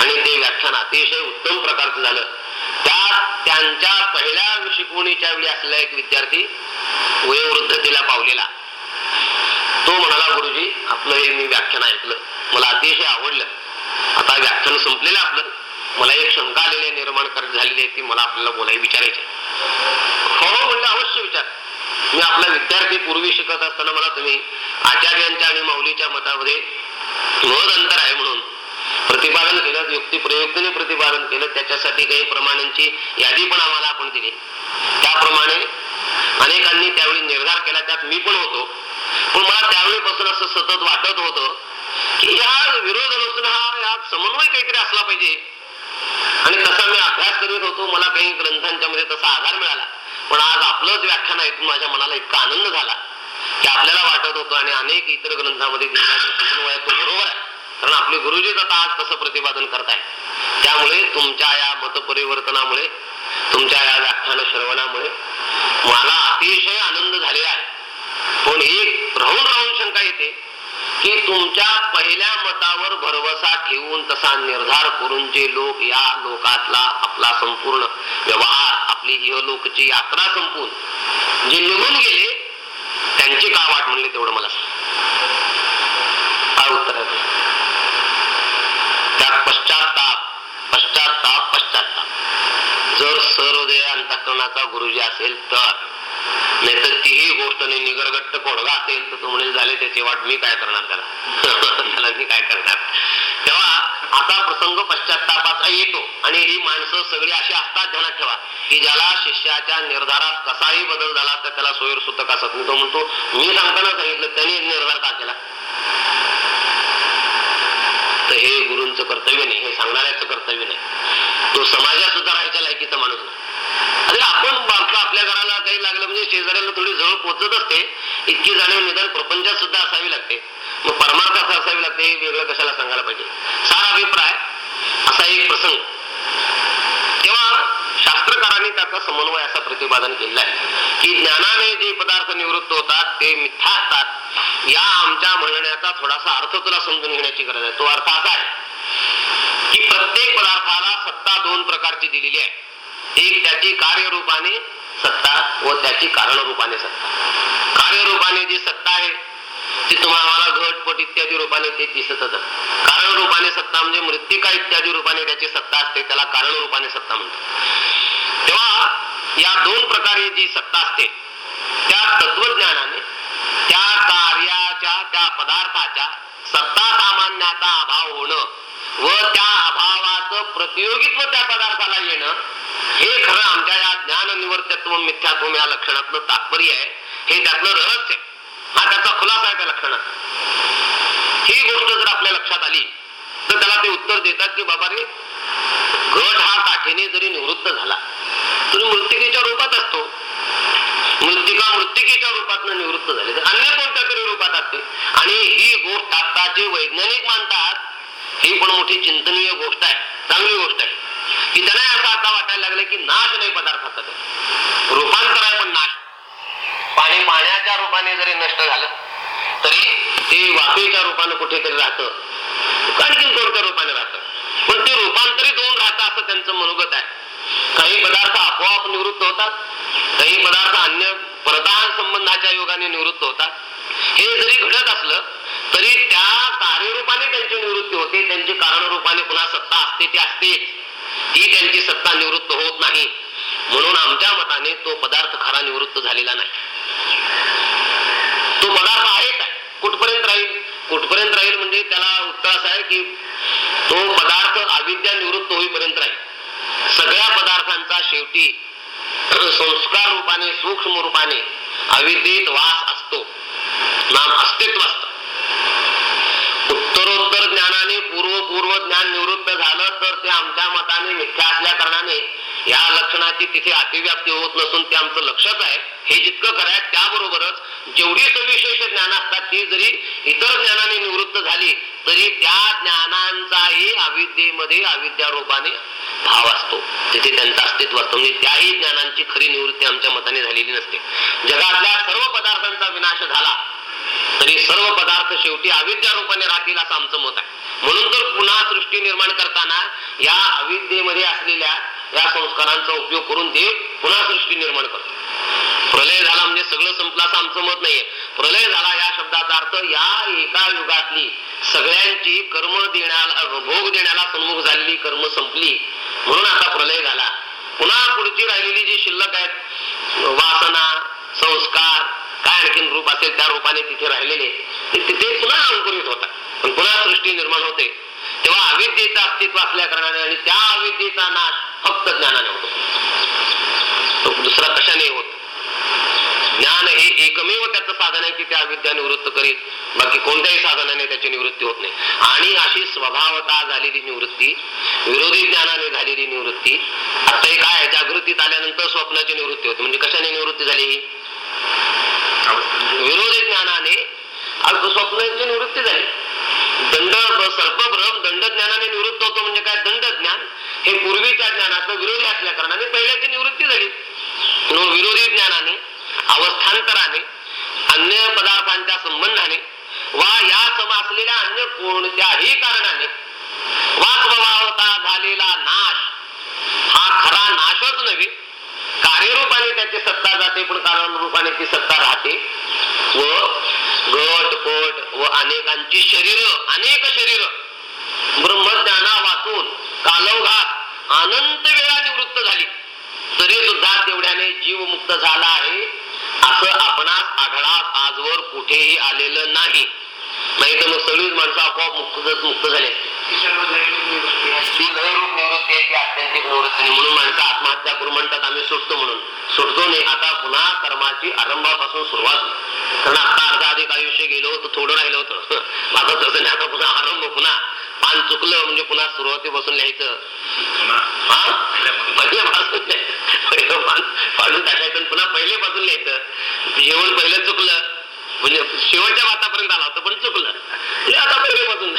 आणि ते व्याख्यान अतिशय उत्तम प्रकारचं झालं. त्या त्यांच्या पहिल्या शिकवणीच्या वेळी असलेला एक विद्यार्थी वयोवृद्धतेला पावलेला. तो म्हणाला गुरुजी आपलं हे मी व्याख्यान ऐकलं. मला अतिशय आवडलं. आता व्याख्यान संपलेलं आपलं. मला एक शंका आलेली आहे, निर्माण करत झालेली आहे ती मला आपल्याला बोलाय विचारायची हो हो म्हणलं अवश्य विचार. मी आपला विद्यार्थी पूर्वी शिकत असताना मला तुम्ही आचार्यांच्या आणि माऊलीच्या मतामध्ये महद अंतर आहे म्हणून प्रतिपादन केलं युक्ती प्रयुक्तीने प्रतिपादन केलं त्याच्यासाठी काही प्रमाणांची यादी पण आम्हाला आपण दिली. त्याप्रमाणे अनेकांनी त्यावेळी निर्धार केला त्यात मी पण होतो. पण मला त्यावेळीपासून असं सतत वाटत होतं की या विरोध नसून हा यात समन्वय काहीतरी असला पाहिजे. आणि तसा मी अभ्यास करीत होतो मला काही ग्रंथांच्या मध्ये तसा आधार मिळाला. पण आज आपलंच व्याख्यान ऐकून माझ्या मनाला इतका आनंद झाला की आपल्याला वाटत होतं आणि अनेक इतर ग्रंथामध्ये दिलेला आहे तो बरोबर आहे. कारण आपले गुरुजीच आता आज तसं प्रतिपादन करताय त्यामुळे तुमच्या या मतपरिवर्तनामुळे तुमच्या या व्याख्यान श्रवणामुळे मला अतिशय आनंद झालेला आहे. पण एक राहून राहून शंका येते की तुमच्या पहिल्या मतावर भरवसा ठेवून तसा निर्धार करून जे लोक या लोकातला आपला संपूर्ण व्यवहार आपली इहलोकची यात्रा संपून जे निघून गेले त्यांची का वाट म्हणली तेवढं मला काय उत्तर आहे? त्यात पश्चाताप पश्चाताप पश्चाताप जर सर्वदय अंतकरणाचा गुरुजी असेल तर नाही तर तीही गोष्ट नाही निगरगट्ट कोडगा असेल तर तो झाले त्याची वाट मी काय करणार त्याला? त्याला मी काय करणार? तेव्हा आता प्रसंग पश्चातापाचा येतो आणि ही माणसं सगळी अशी असतात ध्यानात ठेवा की ज्याला शिष्याच्या निर्धारात कसाही बदल झाला तर त्याला सोयर सुतक असत. तो म्हणतो मी सांगताना सांगितलं त्यांनी निर्धार का केला? तर हे गुरूंचं कर्तव्य नाही हे सांगणाऱ्याचं कर्तव्य नाही. तो समाजात सुद्धा राहायच्या लायकीचा माणूस नाही. अरे आपण बारका आपल्या घराला काही लागलं म्हणजे शेजाऱ्याला थोडी जवळ पोचत असते. इतकी जाणीव निदान प्रपंचात सुद्धा असावी लागते. मग परमार्थात असावी लागते हे वेगळं कशाला सांगायला पाहिजे? सारा अभिप्राय असा एक प्रसंग. तेव्हा शास्त्रकारांनी त्याचा समन्वय असा प्रतिपादन केलेला आहे की ज्ञानाने जे पदार्थ निवृत्त होतात ते मिथ्या असतात. या आमच्या म्हणण्याचा थोडासा अर्थ तुला समजून घेण्याची गरज आहे. तो अर्थ असा आहे की प्रत्येक पदार्थाला सत्ता दोन प्रकारची दिलेली आहे. एक त्याची कार्यरूपाने सत्ता व त्याची कारण रूपाने सत्ता. कार्यरूपाने जी सत्ता आहे ती तुम्हाला घटपट इत्यादी रूपाने ते दिसतच कारण रूपाने सत्ता म्हणजे मृत्तिका इत्यादी रूपाने त्याची सत्ता असते त्याला कारण रूपाने सत्ता म्हणतात. तेव्हा या दोन प्रकारे जी सत्ता असते त्या तत्वज्ञानाने त्या कार्याच्या त्या पदार्थाच्या सत्ता सामान्याचा अभाव होणं व त्या अभावाचं प्रतियोगित्व त्या पदार्थ हे खरं आमच्या या ज्ञान निवर्तत्व मिथ्यात्व या लक्षणातलं तात्पर्य आहे. हे त्यातलं रहस्य आहे. हा त्याचा खुलासा आहे त्या लक्षणात. ही गोष्ट जर आपल्या लक्षात आली तर त्याला ते उत्तर देतात की बाबा रे घट हा काठीने जरी निवृत्त झाला तरी मृत्तिकेच्या रूपात असतो. मृत्तिका मृत्तिकेच्या रूपात निवृत्त झाले. तर अन्य कोणत्या तरी रूपात असते? आणि ही गोष्ट आत्ताचे वैज्ञानिक मानतात. ही पण मोठी चिंतनीय गोष्ट आहे. चांगली गोष्ट आहे. की त्यांना असं आता वाटायला लागलं की नाश नाही पदार्थाचा ते. रूपांतर आहे पण नाश। पाणी पाण्याच्या रूपाने जरी नष्ट झालं तरी ते वाफेच्या रूपाने कुठेतरी राहतं. आणखीन कोणत्या रूपाने राहतं? पण ते रूपांतरित होऊन राहतं असं त्यांचं मनोगत आहे. काही पदार्थ आपोआप निवृत्त होतात काही पदार्थ अन्य प्रधान संबंधाच्या योगाने निवृत्त होतात. हे जरी घडत असलं तरी त्या कार्यरूपाने त्यांची निवृत्ती होते त्यांची कारणरूपाने पुन्हा सत्ता असते ती असतेच. ही त्यांची सत्ता निवृत्त होत नाही. म्हणून आमच्या मताने तो पदार्थ खरा निवृत्त झालेला नाही. तो पदार्थ आहे आहे. कुठपर्यंत राहील? कुठपर्यंत राहील म्हणजे त्याला उत्तर असं आहे की तो पदार्थ अविद्या निवृत्त होईपर्यंत राहील. सगळ्या पदार्थांचा शेवटी संस्कार रूपाने सूक्ष्म रूपाने अविद्येत वास असतो. नाम अस्तित्व असत. उत्तरोत्तर ज्ञानाने पूर्व पूर्व ज्ञान निवृत्त झालं तर ते आमच्या मताने मिथ्या असल्या कारणाने या लक्षणाची तिथे अतिव्याप्ती होत नसून ते आमचं लक्षच आहे. हे जितकं कराय त्याबरोबरच जेवढी सविशेष ज्ञान असतात ती जरी इतर ज्ञानाने निवृत्त झाली तरी त्या ज्ञानांचाही अविद्येमध्ये अविद्यारोपाने भाव असतो. तिथे त्यांचं अस्तित्व असतं. म्हणजे त्याही ज्ञानांची खरी निवृत्ती आमच्या मताने झालेली नसते. जगातल्या सर्व पदार्थांचा विनाश झाला तरी सर्व पदार्थ शेवटी अविद्या रूपाने राहतील असं आमचं मत आहे. म्हणून तर पुन्हा सृष्टी निर्माण करताना या अविद्येमध्ये असलेल्या या संस्कारांचा उपयोग करून ते पुन्हा सृष्टी निर्माण करतो प्रलय झाला म्हणजे सगळं संपलं असं आमचं मत नाहीये. प्रलय झाला या शब्दाचा अर्थ या एका युगातली सगळ्यांची कर्म देण्याला भोग देण्याला सन्मुख झालेली कर्म संपली. म्हणून आता प्रलय झाला. पुन्हा पुढची राहिलेली जी शिल्लक आहेत वासना संस्कार काय आणखीन रूप असेल त्या रूपाने तिथे राहिलेले. तिथे पुन्हा अंकुरित होतात. पण पुन्हा सृष्टी निर्माण होते. तेव्हा अविद्येचं अस्तित्व असल्या कारणाने आणि त्या अविद्येचा नाश फक्त ज्ञानाने होतो. तो दुसरा कशाने होत? ज्ञान हे एकमेव त्याचं साधन आहे की त्या अविद्या निवृत्त करीत. बाकी कोणत्याही साधनाने त्याची निवृत्ती होत नाही. आणि अशी स्वभावता झालेली निवृत्ती विरोधी ज्ञानाने झालेली निवृत्ती आता हे काय आहे? जागृतीत आल्यानंतर स्वप्नाची निवृत्ती होते. म्हणजे कशाने निवृत्ती झाली? ही विरोधी ज्ञानाने अल्प स्वप्नाची निवृत्ती झाली. दंड सर्पभ्रम दंड ज्ञानाने निवृत्त होतो म्हणजे काय? दंड ज्ञान हे पूर्वीच्या ज्ञानाचं विरोधी असल्या कारणाने पहिल्याची निवृत्ती झाली. विरोधी ज्ञानाने अवस्थांतराने अन्य पदार्थांच्या संबंधाने वा या सम असलेल्या अन्य कोणत्याही कारणाने वा झालेला नाश हा खरा नाशच नव्हे. कार्यरूपाने त्याची सत्ता जाते पण कारणरूपाने ती सत्ता राहते. व गट पट व अनेकांची शरीर अनेक शरीर. ब्रह्मज्ञाना वाचून कालवघात अनंत वेळा निवृत्त झाली. तरी सुद्धा तेवढ्याने जीव मुक्त झाला आहे. असं आपणास आढळास आजवर कुठेही आलेलं नाही. नाही तर मग सगळीच माणसं आपोआप मुक्त मुक्त झाले ती लयरूप निवृत्ती आहे ती आत्यंतिक निवृत्ती नाही. म्हणून माणसं आत्महत्या करून म्हणतात आम्ही सुटतो म्हणून. सुटतो नाही. आता पुन्हा कर्माची आरंभापासून सुरुवात कारण आता अर्धा अधिक आयुष्य गेलो होतं थोडं राहिलं होतं. आता तसं नाही. आता पुन्हा आरंभ पुन्हा पान चुकलं म्हणजे पुन्हा सुरुवातीपासून लिहायचं. हा? पहिल्यापासून लिहायचं. पहिलं पान फाडून टाकायचं आणि पुन्हा पहिलेपासून लिहायचं. जेवण पहिलं चुकलं म्हणजे शेवटच्या वातापर्यंत आला होता पण चुकलं. हे आता पहिलेपासून.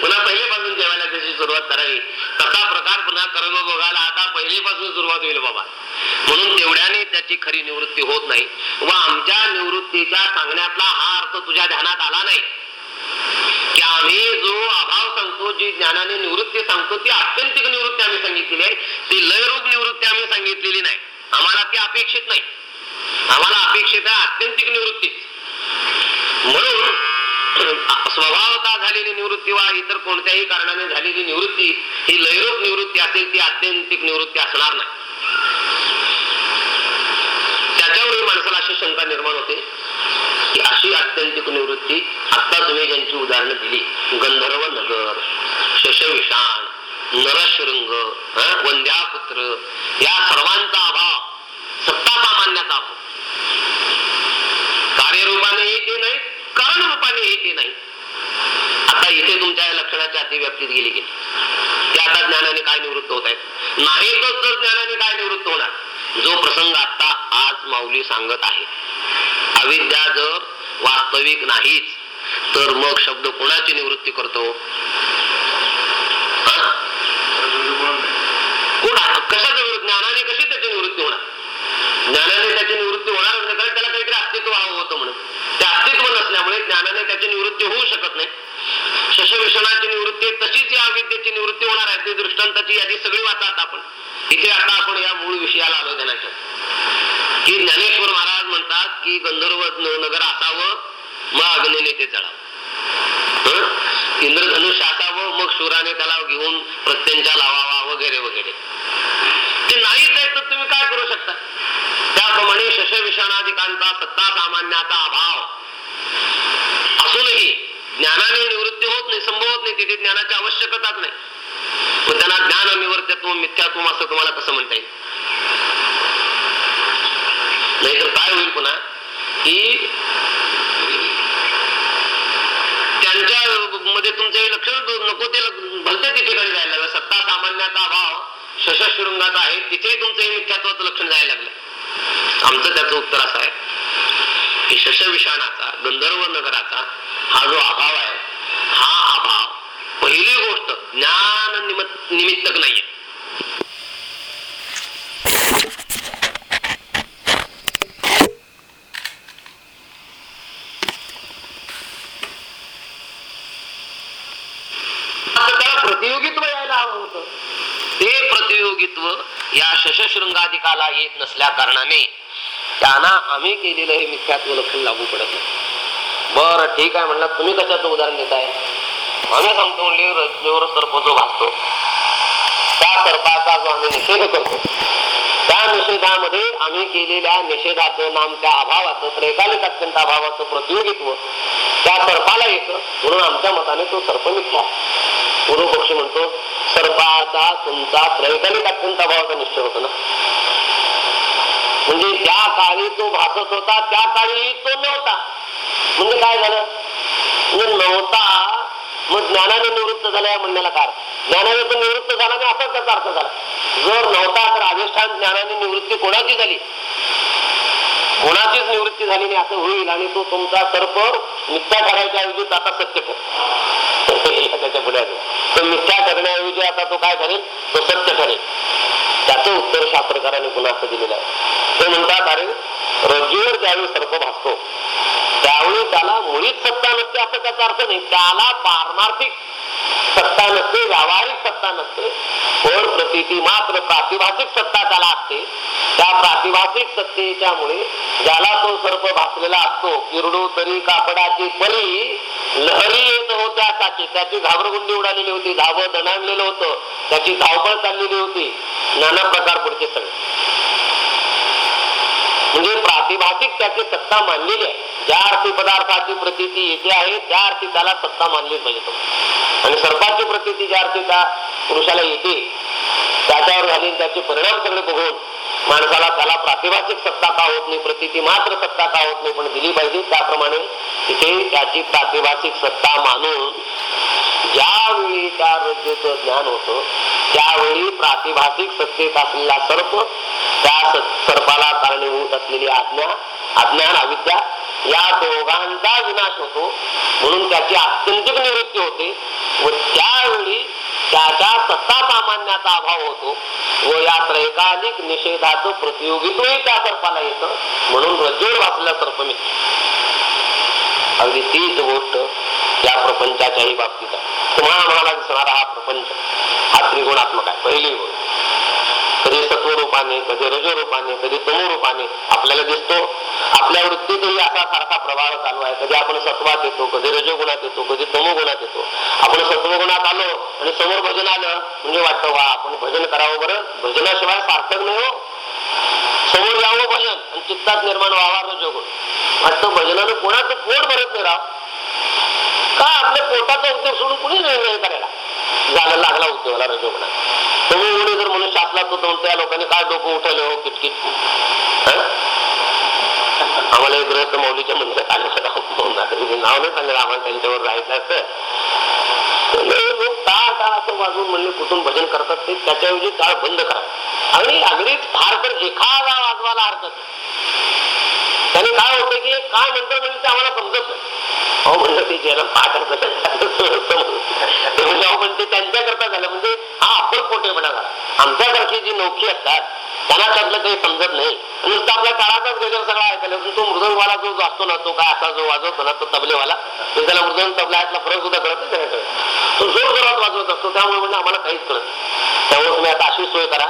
पुन्हा पहिलेपासून जेवायला त्याची सुरुवात करावी. तसा प्रकार पुन्हा कर्म बघायला आता पहिलेपासून सुरुवात होईल बाबा. म्हणून तेवढ्याने त्याची खरी निवृत्ती होत नाही. व आमच्या निवृत्तीच्या सांगण्यातला हा अर्थ तुझ्या ध्यानात आला नाही. की आम्ही जो अभाव सांगतो जी ज्ञानाने निवृत्ती सांगतो ती आत्यंतिक निवृत्ती आम्ही सांगितलेली आहे. ती लयरूप निवृत्ती आम्ही सांगितलेली नाही. आम्हाला ती अपेक्षित नाही. आम्हाला अपेक्षित आहे आत्यंतिक निवृत्ती. म्हणून स्वभावता झालेली निवृत्ती वा इतर कोणत्याही कारणाने झालेली निवृत्ती ही लयरूप निवृत्ती असेल ती आत्यंतिक निवृत्ती असणार नाही. त्याच्यावरही माणसाला अशी शंका निर्माण होते की अशी आत्यंतिक निवृत्ती आता तुम्ही ज्यांची उदाहरणं दिली गंधर्व नगर शशविषाण नरशृंग वंद्यापुत्र या सर्वांचा अभाव सत्ता सामान्याचा अभाव कार्यरूपाने येते नाही कारण रूपाने येते नाही. आता इथे तुमच्या लक्षणाच्या अतिव्याप्तीत गेली गेली ते आता ज्ञानाने काय निवृत्त होत आहेत? नाही तर ज्ञानाने काय निवृत्त होणार? जो प्रसंग आता आज माऊली सांगत आहे. अविद्या जर वास्तविक नाहीच तर मग शब्द कोणाची निवृत्ती करतो? हा? ज्ञानाने कशी त्याची निवृत्ती होणार? ज्ञानाने त्याची निवृत्ती होणार त्याला काहीतरी अस्तित्व हवं होतं म्हणून ते अस्तित्व नसल्यामुळे ज्ञानाने त्याची निवृत्ती होऊ शकत नाही. शशभूषणाची निवृत्ती तशीच या अविद्येची निवृत्ती होणार आहे. ती दृष्टांताची यादी सगळी वाचतात आपण. इथे आता आपण या मूळ विषयाला आलो देण्याच्या की ज्ञानेश्वर महाराज म्हणतात की गंधर्व नगर असावं मग अग्नीने ते जळावं इंद्रधनुष्य असावं मग शुराने त्याला घेऊन प्रत्यंचा लावावा वगैरे वगैरे. ते नाहीच आहे तर तुम्ही काय करू शकता? त्याप्रमाणे शशविषाणाधिकांचा सत्ता सामान्याचा अभाव असूनही ज्ञानाने निवृत्ती होत नाही संभवत नाही तिथे ज्ञानाची आवश्यकताच नाही. मग त्यांना ज्ञान अनिवर्त्यत्व मिथ्यात्व असं तुम्हाला कसं म्हणता येईल? नाहीतर काय होईल पुन्हा? की त्यांच्या मध्ये तुमचं लक्षण नको ते भलते तिथे ठिकाणी जायला लागलं. सत्ता सामान्याचा अभाव शशशृंगाचा आहे तिथे तुमचं हे मिथ्यात्वाचं लक्षण जायला लागलं. आमचं त्याचं उत्तर असं आहे. की शशविषाणाचा गंधर्व नगराचा हा जो अभाव आहे हा अभाव पहिली गोष्ट ज्ञान निमित्त निमित्तक नाहीये. प्रतियोगित्व यायला हवं होतं. ते प्रतियोगित्व या शशशृंगाधिकाला येत नसल्या कारणाने त्यांना आम्ही केलेलं हे मिथ्यात्व लक्षण लागू पडत नाही. बरं ठीक आहे म्हणलं तुम्ही कशाचं उदाहरण देताय? आम्ही सांगतो म्हणले रचनेवर सर्प जो भासतो. त्या सर्पाचा जो आम्ही निषेध करतो त्या निषेधामध्ये आम्ही केलेल्या निषेधाचं नाम त्या अभावाचं त्रैकालिक अत्यंत अभावाचं प्रतियोगित्व त्या सर्पाला येतं. म्हणून आमच्या मताने तो सर्प मिथ्या पूर्व पक्ष म्हणतो सर्पाचा तुमचा त्रैकालिक अत्यंत अभावाचा निश्चय होतो ना. म्हणजे ज्या काळी तो भासत होता त्या काळी तो नव्हता. म्हणजे काय झालं? म्हणजे नव्हता मग ज्ञानाने निवृत्त झाला या म्हणण्याला कार ज्ञानाने तो निवृत्त झाला नाही असाच त्याचा अर्थ झाला. जर नव्हता तर अधिष्ठान ज्ञानाने निवृत्ती कोणाची झाली? कोणाचीच निवृत्ती झाली नाही असं होईल. आणि तो तुमचा सर्प मिथ्या करायच्या ऐवजी आता सत्य ठरेल. त्याच्या पुढे तो मिथ्या ठरण्याऐवजी आता तो काय ठरेल? तो सत्य ठरेल. त्याचं उत्तर शास्त्रकाराने पुन्हा असं दिलेलं आहे. ते म्हणतात अरे रज्जूवर ज्यावेळी सर्प भासतो त्यावेळी त्याला मुळीच सत्ता नसते असं त्याचा अर्थ नाही. त्याला पारमार्थिक सत्ता नसते व्यावहारिक सत्ता नसते. पण प्रतिती मात्र प्रातिभाषिक सत्ता त्याला असते. त्या प्रातिभाषिक सत्तेच्यामुळे ज्याला तो सर्प भासलेला असतो किरडू तरी कापडाची परी लहरी येत होत्या त्याची त्याची घाबरगुंडी उडालेली होती धावं दणाणलेलं होतं त्याची धावपळ चाललेली होती. नाना प्रकार पुढचे सगळे. म्हणजे प्रातिभाषिक त्याची सत्ता मानलेली आहे ज्या अर्थी पदार्थाची प्रतिती येते आहे त्या अर्थी त्याला सत्ता मानली पाहिजे तो. आणि सर्पाची प्रतिती ज्या अर्थी त्या पुरुषाला येते त्याच्यावर झाली त्याचे परिणाम सगळे बघून माणसाला त्याला प्रातिभाषिक सत्ता का होत नाही प्रतिती मात्र सत्ता का होत नाही पण दिली पाहिजे त्याप्रमाणे तिथे त्याची प्रातिभाषिक सत्ता मानून ज्यावेळी त्या रज्जूचं ज्ञान होतं त्यावेळी प्रातिभाषिक सत्तेत असलेला सर्प त्या सर्पाला कारणीभूत असलेली आज्ञा अज्ञान अविद्या या दोघांचा विनाश होतो. म्हणून त्याची आत्यंतिक निवृत्ती होते व त्यावेळी त्याच्या सत्ता सामान्याचा अभाव होतो व या त्रैकालिक निषेधाचं प्रतियोगित्वही त्या सर्पाला येतं. म्हणून रज्जूड वाचला सर्प मी. अगदी तीच गोष्ट या प्रपंचाच्याही बाबतीत आहे. आम्हाला दिसणारा हा प्रपंच. हा त्रिगुणात्मक आहे. पहिली गुण कधी सत्व रूपाने कधी रजो रूपाने कधी तमो रूपाने आपल्याला दिसतो. आपल्या वृत्तीतही असा सारखा प्रभाव चालू आहे. कधी आपण सत्वात येतो कधी रजोगुणात येतो कधी तमोगुणात येतो. आपण सत्वगुणात आलो आणि समोर भजन आलं म्हणजे वाटतं वा आपण भजन करावं बरं. भजनाशिवाय सार्थक नाही हो. समोर जावं भजन आणि चित्तात निर्माण व्हावा रजोगुण. वाटतं भजनानं कोणाचं पोट भरत नाही राव. का आपल्या पोटाचा उद्योग सोडून कुणी निर्णय करायला? झालं लागला उद्योगाला रजोगुणा तुम्ही एवढे जर मनुष्य असला तर म्हणतो लोकांनी काय डोकं उठवलं हो किटकिट? आम्हाला एक मौलीच्या म्हणतात आले नाव नाही सांगितलं आम्हाला त्यांच्यावर राहायचं असतं. लोक टाळ टाळ असं वाजवून म्हणले कुठून भजन करतात ते? त्याच्याऐवजी टाळ बंद करा. आणि अगदीच फार तर एखादा वाजवायला हरकत त्याने काय होतं की काय म्हणतात म्हणजे ते आम्हाला समजत नाही. अहो म्हणलं ते ज्याला पाठ ते म्हणजे त्यांच्याकरता त्यांच्या करता झालं. म्हणजे हा आपण खोटेपणा म्हणाला. आमच्यासारखी जी नौकी असतात त्यांना त्यातलं काही समजत नाही. नुसतं आपल्या काळाचाच गजर सगळा ऐकायला तो मृदंगवाला जो जो असतो ना तो काय असा जो वाजवतो ना तो तबलेवाला त्याला मृदंग तबल्यातला फरक सुद्धा कळत नाही त्याच्याकडे. तो जोर जोरात वाजवत असतो. त्यामुळे म्हणजे आम्हाला काहीच कळत त्यामुळे तुम्ही आता अशी सोय करा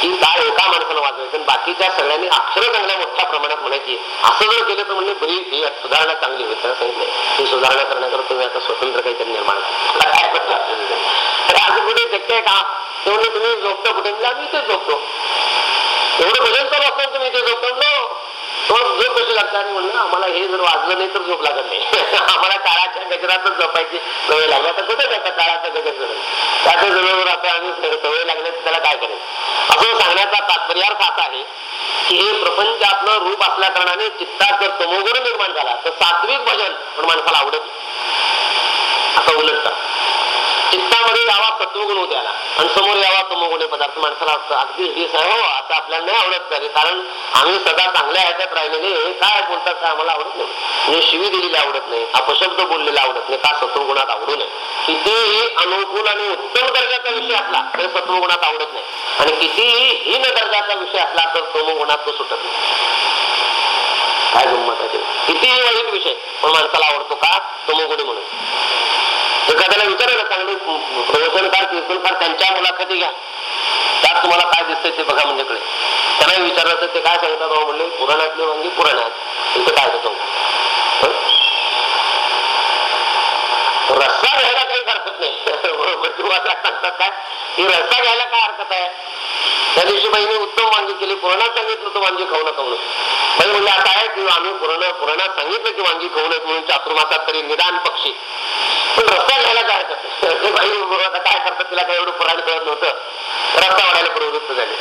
की टाळ एका माणसाला वाजवायचं आणि बाकीच्या सगळ्यांनी अक्षर चांगल्या मोठ्या प्रमाणात म्हणायची. असं जर केलं तर म्हणजे बरी ही सुधारणा चांगली होईल. त्याला सांगितलं ही सुधारणा करण्याकरता तुम्ही आता स्वतंत्र काहीतरी निर्माण अरे असं कुठे शक्य आहे का तेवढं तुम्ही झोपतो कुठे? म्हणजे आम्ही इथेच झोपतो. एवढं भजन करत असतो तुम्ही इथे झोपतो. हो, झोप कशी लागतात आणि म्हणलं आम्हाला हे जर वाजलं नाही तर झोप लागत नाही. आम्हाला काळाच्या गजरातच झोपायची सवय लागली. तर कुठे जातात काळाचा गजर जवळ त्याच्याजवळ आता आम्ही सवय लागले तर त्याला काय करेल असं सांगण्याचा तात्पर्यार्थ असा आहे की हे प्रपंच आपलं रूप असल्या कारणाने चित्तात जर तमोगुण निर्माण झाला तर सात्विक भजन पण माणसाला आवडत आता उलटतात चित्तामध्ये यावा सत्वगुण होते आला आणि समोर यावा तमोगुण पदार्थ माणसाला असतं. अगदी हे सर्व असं हो, आपल्याला नाही आवडत तरी कारण आम्ही सदा चांगल्या ह्याच्यात राहिलेले हे काय बोलतात काय आम्हाला आवडत नाही. म्हणजे शिवी दिलेली आवडत नाही. अपशब्द बोललेला आवडत नाही. का सत्वगुणात आवडू नये? कितीही अनुकूल आणि उत्तम दर्जाचा विषय असला तर सत्वगुणात आवडत नाही. आणि कितीही हीन दर्जाचा विषय असला तर तमोगुणात तो सुटत नाही. काय गंमत आहे कितीही वाईट विषय पण माणसाला आवडतो का? तमोगुणी म्हणून. एखाद्याला विचारायला चांगले त्यांच्या घ्या. त्यात तुम्हाला काय दिसतंय ते बघा म्हणजे कडे त्यांना विचारलं तर ते काय सांगतात बाबा म्हणले पुराणातले वांगी पुराणात इथं काय होतं रस्ता घ्यायला काही हरकत नाही. तुम्हाला सांगतात काय? की रस्ता घ्यायला काय हरकत आहे? त्या दिवशी बाईने उत्तम वांगी केली पुराणात सांगितलं होतं वांगी खाऊ नका म्हणून. बाई म्हणजे आता आहे की आम्ही पुराण पुराणात सांगितलं की वांगी खाऊ नये म्हणून चातुर्मासात तरी निदान पक्षी. पण रस्ता घ्यायला काय हरकत? नाही. बाई काय करतात तिला काय एवढं पुराण कळत नव्हतं. रस्ता वाढायला प्रवृत्त झाले.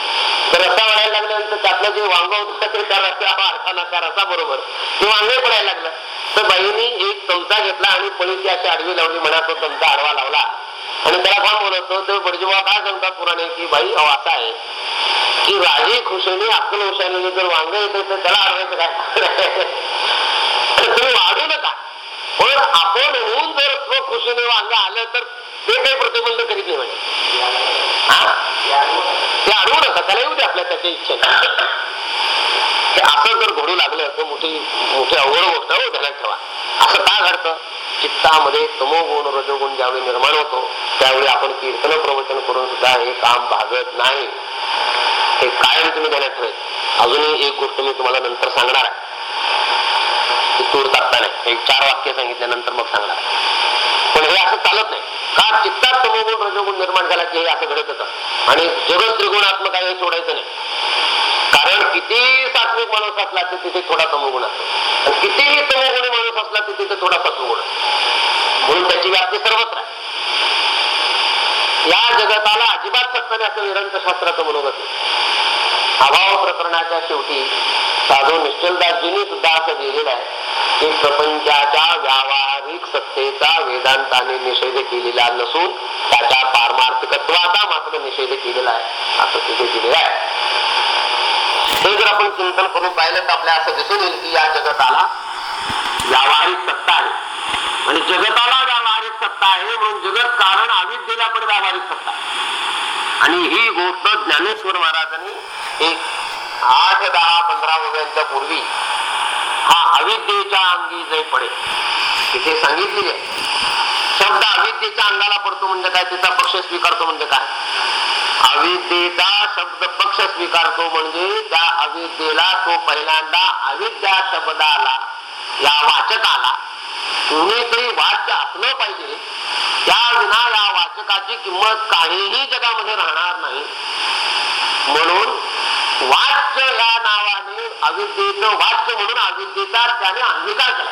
तर रस्ता वाढायला लागल्यानंतर त्यातलं जे वांग होतं ते त्या रस्त्यावर त्या रसा बरोबर. ते वांग पडायला लागलं. तर बाईनी एक चमचा घेतला आणि पळीची अशी आडवी लावली म्हणा तो चमचा आडवा लावला. आणि त्याला कोण बोलवतो ते म्हणजे बडजीबा काय सांगतात पुराणे की बाई अहो असा आहे की राजे खुशीने अक्कल हुशारीने जर वांग येते तर त्याला आडवायचं काय? तुम्ही वाढू नका. पण आपण होऊन जर स्वखुशीने वांग आलं तर ते काही प्रतिबंध करीत नाही हा? ते अडवू नका त्याला येऊ दे आपल्या त्याच्या इच्छेने. हे असं जर घडू लागलं तर मोठी मोठी अवघड गोष्ट हो ध्यानात ठेवा. असं का घडतं? चित्तामध्ये तमोगुण रजोगुण ज्यावेळी निर्माण होतो त्यावेळी आपण कीर्तन प्रवचन करून सुद्धा हे काम भागत नाही. हे कायम तुम्ही ध्यानात ठेवायचं अजूनही एक गोष्ट मी तुम्हाला नंतर सांगणार आहे. ती तूर तात्ता नाही एक चार वाक्य सांगितल्यानंतर मग सांगणार पण हे असं चालत नाही. का चित्तात तमोगुण रजोगुण निर्माण झाला की हे असं घडत असतं. आणि जगत त्रिगुणात्मक आहे हे सोडायचं नाही. कारण किती सात्विक माणूस असला तर तिथे थोडा तमोगुण असतो. आणि कितीही तमोगुणी माणूस असला तर तिथे थोडा सत्वगुण असतो. म्हणून त्याची व्याप्ती सर्वत्र आहे. या जगताला अजिबात सत्ता नाही असं वेदांत शास्त्राचं मनोगत अभाव प्रकरणाच्या शेवटी साधू निश्चलदासजींनी सुद्धा असं लिहिलेलं आहे की प्रपंचाच्या व्यावहारिक सत्तेचा वेदांताने निषेध केलेला नसून त्याच्या पारमार्थिकत्वाचा मात्र निषेध केलेला आहे. असं तिथे दिलेलं आहे. हे जर आपण चिंतन करून पाहिलं तर आपल्याला असं दिसून येईल की या जगताला व्यावहारिक सत्ता आहे. आणि जगताला व्यावहारिक सत्ता आहे म्हणून जगत कारण अविद्येला पण व्यावहारिक सत्ता आणि ही गोष्ट ज्ञानेश्वर महाराजांनी एक आठ दहा पंधरा वर्षांच्या पूर्वी हा अविद्येच्या अंगी जे पडे तिथे सांगितलेले शब्द अविद्येच्या अंगाला पडतो म्हणजे काय? तिचा पक्ष स्वीकारतो म्हणजे काय? अविद्येचा शब्द पक्ष स्वीकारतो म्हणजे त्या अविद्येला तो पहिल्यांदा अविद्या शब्दाला या वाचकाला कोणीतरी वाच्य असलं पाहिजे त्या विना या वाचकाची किंमत काहीही जगामध्ये राहणार नाही. म्हणून वाच्य या नावाने अविद्येचं वाच्य म्हणून अविद्येचा त्याने अंगीकार केला.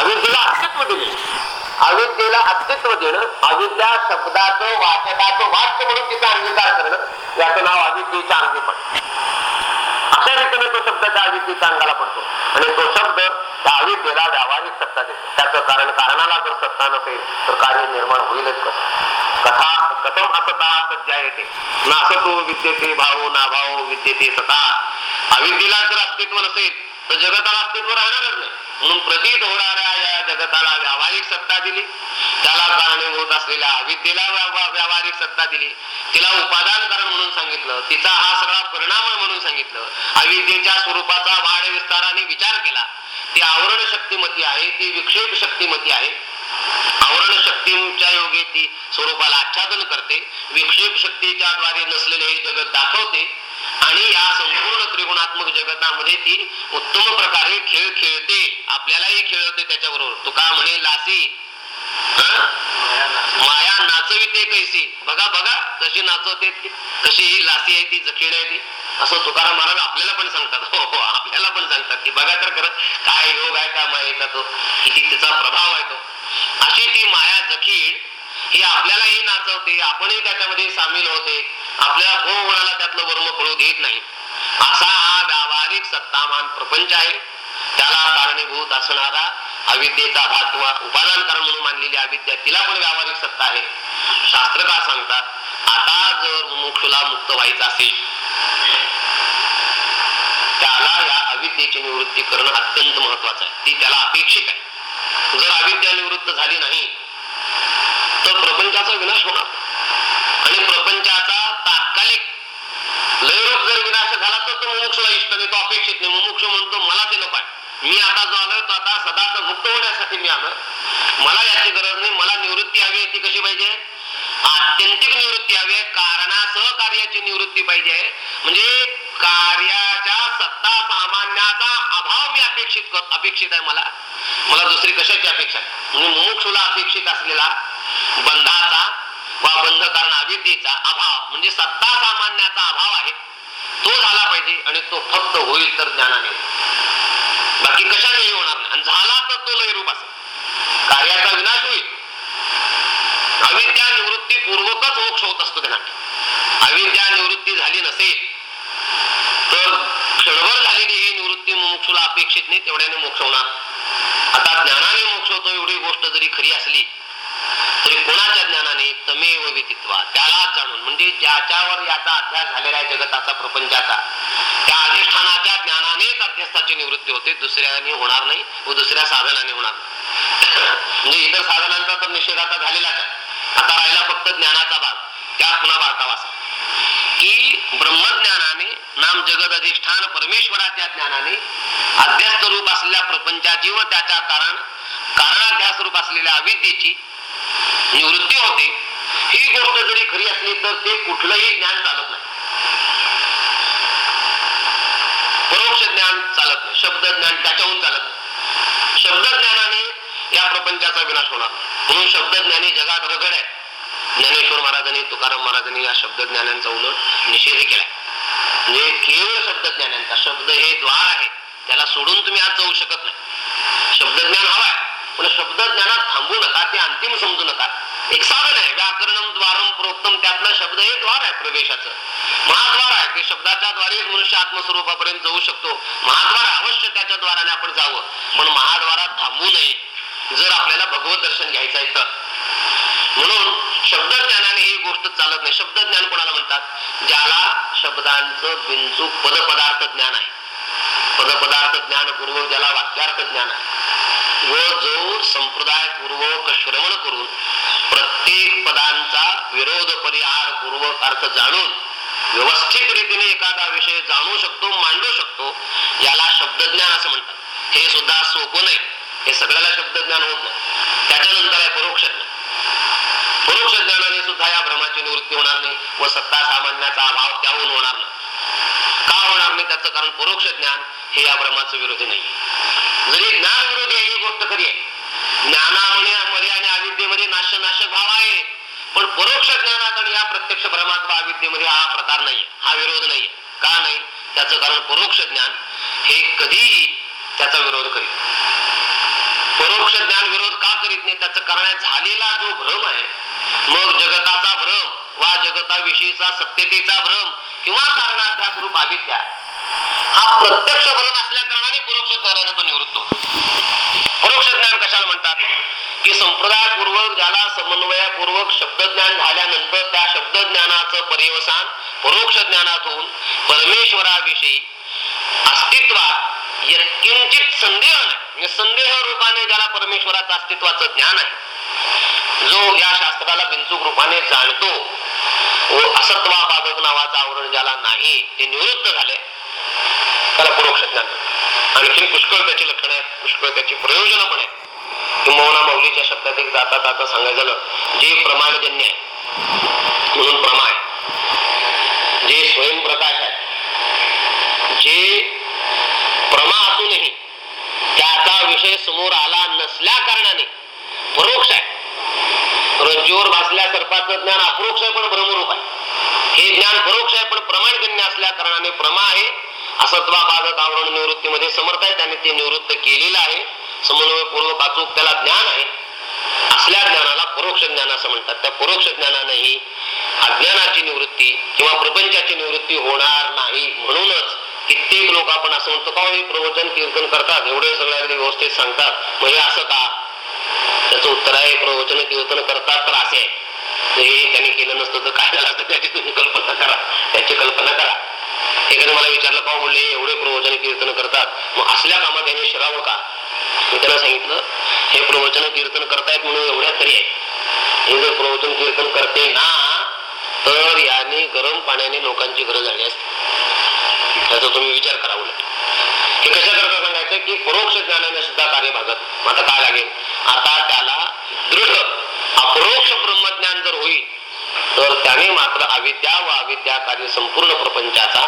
अविद्येला अस्तित्व दिले. अविद्येला अस्तित्व देणं अविद्या शब्दाचं वाचकाचं वाच्य म्हणून तिचा अंगीकार करणं याचं नाव अविद्येच्या अंगीपण रीतीने तो शब्द त्या अविद्येच्या अंगाला पडतो. आणि तो शब्द त्या अविद्येला व्यावहारिक सत्ता देतो. त्याचं कारण कारणाला जर सत्ता नसेल तर कार्य निर्माण होईलच कसं? कथा कथम असता सज्जा येते. ना असतो विद्येते भाव ना भाव विद्येते सता. अविद्येला जर अस्तित्व नसेल तर जगताला अस्तित्व राहणारच नाही. म्हणून प्रतीत होणाऱ्या या जगताला व्यावहारिक सत्ता दिली. त्याला कारणीभूत असलेल्या अविद्येला व्यावहारिक सत्ता दिली. तिला उपादान कारण म्हणून सांगितलं. तिचा हा सगळा परिणाम म्हणून सांगितलं. अविद्येच्या स्वरूपाचा वाढ विस्ताराने विचार केला. ती आवरण शक्तिमती आहे ती विक्षेप शक्तिमती आहे. आवरण शक्तीच्या योगे ती स्वरूपाला आच्छादन करते. विक्षेप शक्तीच्या द्वारे नसलेले हे जगत दाखवते. आणि या संपूर्ण त्रिगुणात्मक जगतामध्ये ती उत्तम प्रकारे खेळ खेळते. आपल्यालाही खेळवते त्याच्याबरोबर. तो का म्हणे लासी. माया नाचविते कैसी. बघा बघा कशी नाचवते कशी ही लासी आहे ती जखीड आहे ती. असं तुकाराम महाराज आपल्याला पण सांगतात. हो हो आपल्याला पण सांगतात की बघा तर खरं काय योग आहे का मायेचा तो हो. किती तिचा प्रभाव आहे तो. अशी ती माया जखीड ही आपल्यालाही नाचवते. आपणही त्याच्यामध्ये सामील होते. आपल्या कोणाला त्यातलं वर्म कळू देत नाही. असा हा व्यावहारिक सत्तामान प्रपंच आहे. त्याला कारणीभूत असणारा अविद्येचा भाग किंवा उपादान कारण म्हणून मानलेली अविद्या तिला पण व्यावहारिक सत्ता आहे. शास्त्रकार सांगतात आता जर मुमुक्षुला मुक्त व्हायचं असेल त्याला या अविद्येची निवृत्ती करणं अत्यंत महत्वाचं आहे. ती त्याला अपेक्षित आहे. जर अविद्या निवृत्त झाली नाही तर प्रपंचाचा विनाश होणार आणि प्रपंचाचा तात्कालिक लयरूप जर विनाश झाला तर तो मुमुक्षला इष्ट नाही मुमुक्ष म्हणतो मला ते नको मी आता जो आलोय तो आता सदाच मुक्त होण्यासाठी मी आलोय. मला याची गरज नाही मला निवृत्ती हवी आहे ती कशी पाहिजे? आत्यंतिक निवृत्ती हवी आहे कारणासह कार्याची निवृत्ती पाहिजे म्हणजे कार्याच्या सत्ता सामान्याचा अभाव मी अपेक्षित अपेक्षित आहे मला. मला दुसरी कशाची अपेक्षा आहे? म्हणजे मुमुक्षुला अपेक्षित असलेला बंधाचा वा बंध कारण अविद्येचा अभाव म्हणजे सत्ता सामान्याचा अभाव आहे. तो झाला पाहिजे आणि तो फक्त होईल तर ज्ञानाने बाकी कशाने होणार नाही? आणि झाला तर तो लयरूप असेल. कार्याचा विनाश होईल. अविद्या निवृत्ती पूर्वकच मोक्ष होत असतो त्यांना अविद्या निवृत्ती झाली नसेल तर क्षणभर झालेली ही निवृत्ती मोक्षला अपेक्षित नाही तेवढ्याने मोक्ष होणार. आता ज्ञानाने मोक्ष होतो एवढी गोष्ट जरी खरी असली तरी कोणाच्या ज्ञानाने? तमेव विदित्वा त्याला जाणून म्हणजे ज्याच्यावर याचा अध्यास झालेला आहे जगताचा प्रपंचाचा त्या अधिष्ठानाच्या ज्ञानानेच अभ्यासाची निवृत्ती होते. दुसऱ्याने होणार नाही व दुसऱ्या साधनाने होणार म्हणजे इतर साधनांचा तर निषेध आता झालेलाच आहे. आता राहिला फक्त ज्ञानाचा भाग. त्या पुन्हा बारकावा की ब्रह्मज्ञानाने नाम जगद अधिष्ठान परमेश्वराच्या ज्ञानाने अध्यस्त रूप असलेल्या प्रपंचाची व त्याच्या कारण कारणाध्यास रूप असलेल्या अविद्येची निवृत्ती होते ही गोष्ट जरी खरी असली तर ते कुठलंही ज्ञान चालत नाही. परोक्ष ज्ञान चालत नाही शब्द ज्ञान त्याच्याहून चालत नाही. शब्द ज्ञानाने या प्रपंचाचा विनाश होणार म्हणून शब्द ज्ञानी जगात रगड आहे. ज्ञानेश्वर महाराजांनी तुकाराम महाराजांनी या शब्द ज्ञानांचा उलट निषेध केलाय. म्हणजे केवळ शब्द ज्ञानांचा शब्द हे द्वार आहे. त्याला सोडून तुम्ही आज जाऊ शकत नाही. शब्दज्ञान हवाय म्हणजे शब्द ज्ञानात थांबू नका ते अंतिम समजू नका. एक साधन आहे व्याकरणम द्वारम परोक्तम त्यातला शब्द हे द्वार आहे प्रवेशाचं. महाद्वार आहे ते शब्दाच्या द्वारे मनुष्य आत्मस्वरूपापर्यंत जाऊ शकतो. महाद्वार अवश्य त्याच्या द्वाराने आपण जावं. पण महाद्वारात थांबू नये जर आपल्याला भगवत दर्शन घ्यायचं आहे तर. म्हणून शब्द ज्ञानाने ही गोष्ट चालत नाही. शब्द ज्ञान कोणाला म्हणतात? ज्याला शब्दांचं बिनचूक पदपदार्थ ज्ञान आहे. पदपदार्थ ज्ञान पूर्वक ज्याला वाक्यार्थ ज्ञान आहे. व संप्रदाय पूर्वक श्रवण करून प्रत्येक पदांचा विरोध परिहार पूर्वक अर्थ जाणून व्यवस्थित रीतीने एखादा विषय जाणू शकतो मांडू शकतो याला शब्दज्ञान असं म्हणतात. हे सुद्धा सोपं नाही. हे सगळ्याला शब्दज्ञान होत नाही. त्याच्यानंतर आहे परोक्ष ज्ञान परोक्ष ज्ञानाने सुद्धा या भ्रमाची निवृत्ती होणार नाही व सत्ता सामान्याचा अभाव त्याहून होणार नाही. का होणार नाही त्याचं कारण परोक्ष ज्ञान हे या भ्रमाचं विरोधी नाही. म्हणजे जरी ज्ञान विरोधी आहे ही गोष्ट खरी आहे. ज्ञानामध्ये मध्ये आणि अविद्येमध्ये नाश्य नाशक भाव आहे. पण परोक्ष ज्ञानात आणि या प्रत्यक्ष भ्रमात व अविद्येमध्ये हा प्रकार नाही हा विरोध नाही का नाही? त्याचं कारण परोक्ष ज्ञान हे कधीही त्याचा विरोध करीत परोक्ष ज्ञान विरोध का करीत नाही? त्याचं कारण झालेला जो भ्रम आहे मग जगताचा भ्रम वा जगताविषयीचा सत्यतेचा भ्रम किंवा कारणाध्यास रूप अविद्या हा प्रत्यक्ष भ्रम असल्या कारणाने परोक्ष ज्ञानाने तो निवृत्त परोक्ष ज्ञान कशाला म्हणतात? की संप्रदायपूर्वक ज्याला समन्वयपूर्वक शब्दज्ञान झाल्यानंतर त्या शब्दज्ञानाचं पर्यवसान परोक्ष ज्ञानातून परमेश्वराविषयी अस्तित्वात किंचित संदेह नाही. म्हणजे संदेह रूपाने ज्याला परमेश्वराचं अस्तित्वाचं ज्ञान आहे. जो या शास्त्राला बिंचूक रूपाने जाणतो. व असत्वा बाबत नावाचं आवरण ज्याला नाही ते निवृत्त झाले. त्याला परोक्ष ज्ञान म्हणतात. आणखी पुष्कळ त्याची लक्षणं आहेत पुष्कळ त्याची प्रयोजन पण आहेत. किंबहुना माऊलीच्या शब्दात एक जाता जाता सांगायचं झालं जे प्रमाणजन्य आहे म्हणून प्रमाण जे स्वयंप्रकाश आहे जे प्रमा असूनही त्याचा विषय समोर आला नसल्या कारणाने परोक्ष आहे. रज्जूवर भासल्या सर्पाचं ज्ञान अप्रोक्ष आहे पण भ्रमरूप आहे. हे ज्ञान परोक्ष आहे पण प्रमाणजन्य असल्या कारणाने प्रमा आहे असत्वाबाधक आवरण निवृत्तीमध्ये समर्थ आहे. त्याने ते निवृत्त केलेलं आहे. समन्वय पूर्वक अचूक त्याला ज्ञान आहे. असल्या ज्ञानाला परोक्ष ज्ञान असं म्हणतात. त्या परोक्ष ज्ञानानेही अज्ञानाची निवृत्ती किंवा प्रपंचाची निवृत्ती होणार नाही. म्हणूनच कित्येक लोक आपण असं म्हणतो का हे प्रवचन कीर्तन करतात? एवढे सगळ्या व्यवस्थित सांगतात. म्हणजे असं का? त्याचं उत्तर आहे प्रवचन कीर्तन करतात तर असे हे त्यांनी केलं नसतं तर काय झालं असतं? त्याची तुम्ही कल्पना करा त्याची कल्पना करा एखाद्या मला म्हणले एवढे प्रवचन कीर्तन करतात. मग असल्या कामात त्याने शिरावं का? मी त्यांना सांगितलं हे प्रवचन कीर्तन करतायत म्हणून एवढ्या तरी आहे हे जर प्रवचन कीर्तन करते ना तर याने गरम पाण्याने लोकांची गरज झाली असते. त्याचा तुम्ही विचार करा उलट. हे कशा करता सांगायचं की परोक्ष ज्ञानाने सुद्धा कार्य भागत मग आता काय लागेल? आता त्याला दृढ अपरोक्ष ब्रह्मज्ञान जर होईल तर त्याने मात्र अविद्या व अविद्या कार्य संपूर्ण प्रपंचाचा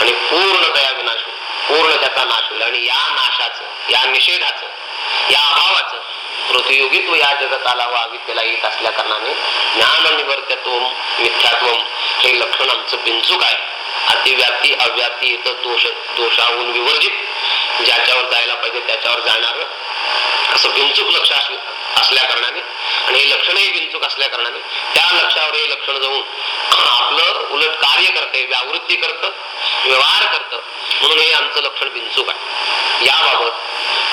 आणि पूर्णतया विनाश पूर्ण त्याचा नाश होईल. आणि या नाशाचं या निषेधाचं या अभावाचं प्रतियोगित्व या जगताला व अविद्येला येत असल्या कारणाने ज्ञान निवर्त्यत्व मिथ्यात्व हे लक्षण आमचं बिंचूक आहे. अतिव्याप्ती अव्याप्ती इथं दोष दोषाहून विवर्जित ज्याच्यावर जायला पाहिजे त्याच्यावर जाणार असं विंचूक लक्ष असल्या कारणाने आणि हे लक्षणही विंचूक असल्या कारणाने त्या लक्षावर हे लक्षण जाऊन आपलं उलट कार्य करते व्यावृत्ती करतं व्यवहार करतं म्हणून हे आमचं लक्षण विंचूक आहे. याबाबत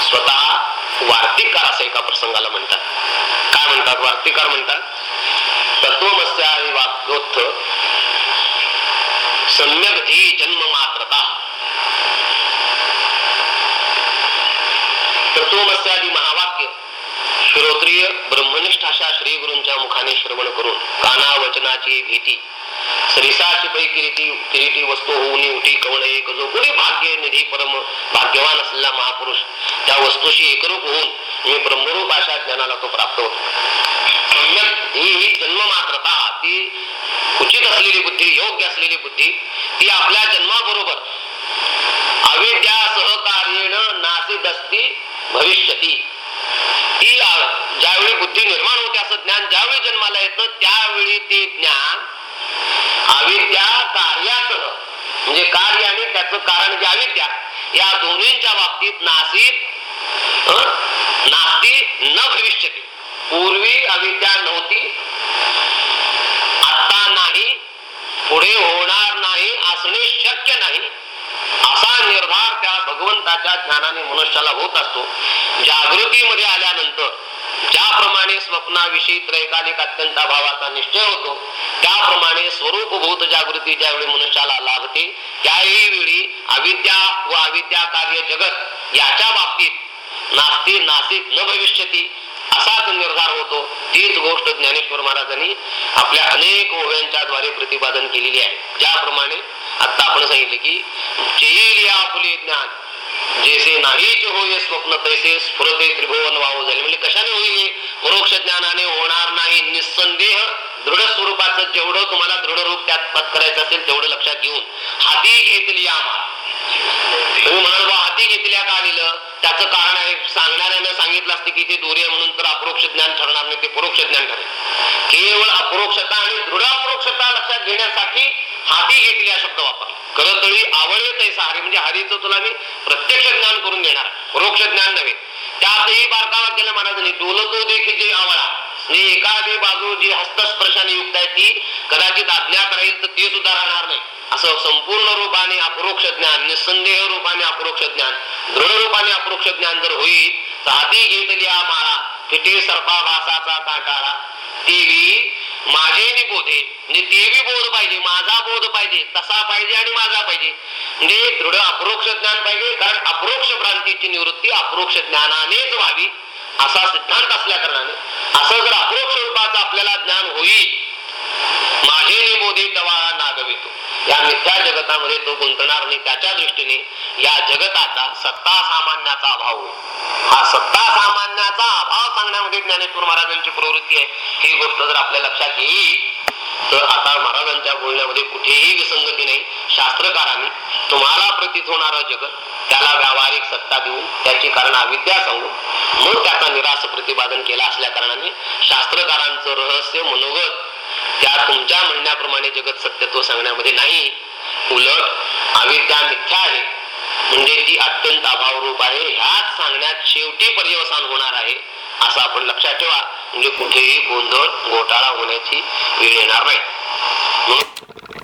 स्वतः वार्तिककार असं एका प्रसंगाला म्हणतात. काय म्हणतात? वार्तिककार म्हणतात तत्वमस्या आणि वाक्योत्थ सम्यक धी जन्म मात्रता. तत्वमस्या श्रोत्रिय ब्रह्मनिष्ठ अशा श्री गुरूंच्या मुखाने श्रवण करून काना वचनाची भीती सरिसाची किरीटी किरीटी वस्तू होऊन उठी कवण एक जो कोणी भाग्य निधी परम भाग्यवान असलेला महापुरुष त्या वस्तूशी एकरूप होऊन मी ब्रह्मरूप अशा ज्ञानाला तो प्राप्त होतो. सम्यक ही ही जन्म मात्रता ती उचित असलेली बुद्धी योग्य असलेली बुद्धी ती आपल्या जन्माबरोबर अविद्या सहकार्येण नासित असती भविष्यती. ही ज्यावेळी बुद्धी निर्माण होते असं ज्ञान ज्यावेळी जन्माला येतं त्यावेळी ते ज्ञान अविद्या कार्यासह म्हणजे कार्य आणि त्याचं कारण जे अविद्या या दोन्हीच्या बाबतीत नासित नास्ती न भविष्य पूर्वी अविद्या नव्हती आता नाही पुढे होणार नाही असणे शक्य नाही. असा निर्धार त्या भगवंताच्या ज्ञानाने मनुष्याला होत असतो. जागृतीमध्ये आल्यानंतर ज्याप्रमाणे स्वप्नाविषयी त्रैकालिक अत्यंत भावाचा निश्चय होतो त्याप्रमाणे स्वरूपभूत जागृती ज्यावेळी मनुष्याला लाभते त्याही वेळी अविद्या व अविद्या कार्य जगत याच्या बाबतीत नास्ती नासिक न भविष्यती असाच निर्धार होतो. तीच गोष्ट ज्ञानेश्वर महाराजांनी आपल्या अनेक ओव्यांच्या द्वारे प्रतिपादन केलेली आहे. ज्याप्रमाणे आता आपण सांगितले की चेल या आपले ज्ञान. जैसे नाहीच होय स्वप्न तैसे स्फुरते त्रिभुवन वाहू झाले. म्हणजे कशाने होईल परोक्ष ज्ञानाने होणार नाही. निसंदेह दृढ स्वरूपाचं जेवढं तुम्हाला दृढ रूप त्यात पत्करायचं असेल तेवढं लक्षात घेऊन हाती घेतली आम्हाला तुम्ही म्हणाल बा हाती घेतल्या का आलेलं? त्याचं कारण आहे सांगणाऱ्यानं सांगितलं असते की ते दोरी म्हणून तर अप्रोक्ष ज्ञान ठरणार नाही ते परोक्ष ज्ञान ठरेल. केवळ अप्रोक्षता आणि दृढ अप्रोक्षता लक्षात घेण्यासाठी हाती घेतली हा शब्द वापरला करतळी आवळे तैसा हरी म्हणजे हरीचं तुला मी प्रत्यक्ष ज्ञान करून देणार परोक्ष ज्ञान नव्हे. त्यातही बारकावा केला महाराजांनी डोलतो देखील जे आवळा. म्हणजे एखादी बाजू जी हस्तस्पर्शाने युक्त आहे ती कदाचित अज्ञात राहील तर ती सुद्धा राहणार नाही. असं संपूर्ण रूपाने अपरोक्ष ज्ञान निसंदेह रूपाने अपरोक्ष ज्ञान दृढ रूपाने अपरोक्ष ज्ञान जर होईल तर हाती घेतली हा माळा फिटे सर्पा भासाचा काटाळा तेवी माझे निबोधे म्हणजे तेवी बोध पाहिजे माझा बोध पाहिजे तसा पाहिजे आणि माझा पाहिजे. म्हणजे दृढ अप्रोक्ष ज्ञान पाहिजे कारण अप्रोक्ष भ्रांतीची निवृत्ती अप्रोक्ष ज्ञानानेच व्हावी असा सिद्धांत असल्या कारणाने. असं जर अप्रोक्ष रूपाचं आपल्याला ज्ञान होईल माझे निबोधी तवा नागवितो या मिथ्या जगतामध्ये तो गुंतणार नाही. त्याच्या दृष्टीने या जगताचा सत्ता सामान्याचा अभाव होईल. हा सत्ता सामान्याचा अभाव सांगण्यामध्ये ज्ञानेश्वर महाराजांची प्रवृत्ती आहे. ही गोष्ट जर आपल्या लक्षात येईल तर आता महाराजांच्या बोलण्यामध्ये कुठेही विसंगती नाही. शास्त्रकारांनी तुम्हाला प्रतीत होणार जगत त्याला व्यावहारिक सत्ता देऊन त्याची कारण अविद्या सांगून मग त्याचा निराश प्रतिपादन केला असल्या कारणाने शास्त्रकारांचं रहस्य मनोगत त्या तुमच्या म्हणण्याप्रमाणे जगत सत्यत्व सांगण्यामध्ये नाही. उलट अविद्या मिथ्या आहे. म्हणजे ती अत्यंत अभावरूप आहे. ह्याच सांगण्यात शेवटी पर्यवसान होणार आहे असं आपण लक्षात ठेवा. म्हणजे कुठेही गोंधळ घोटाळा होण्याची वेळ येणार नाही. म्हणून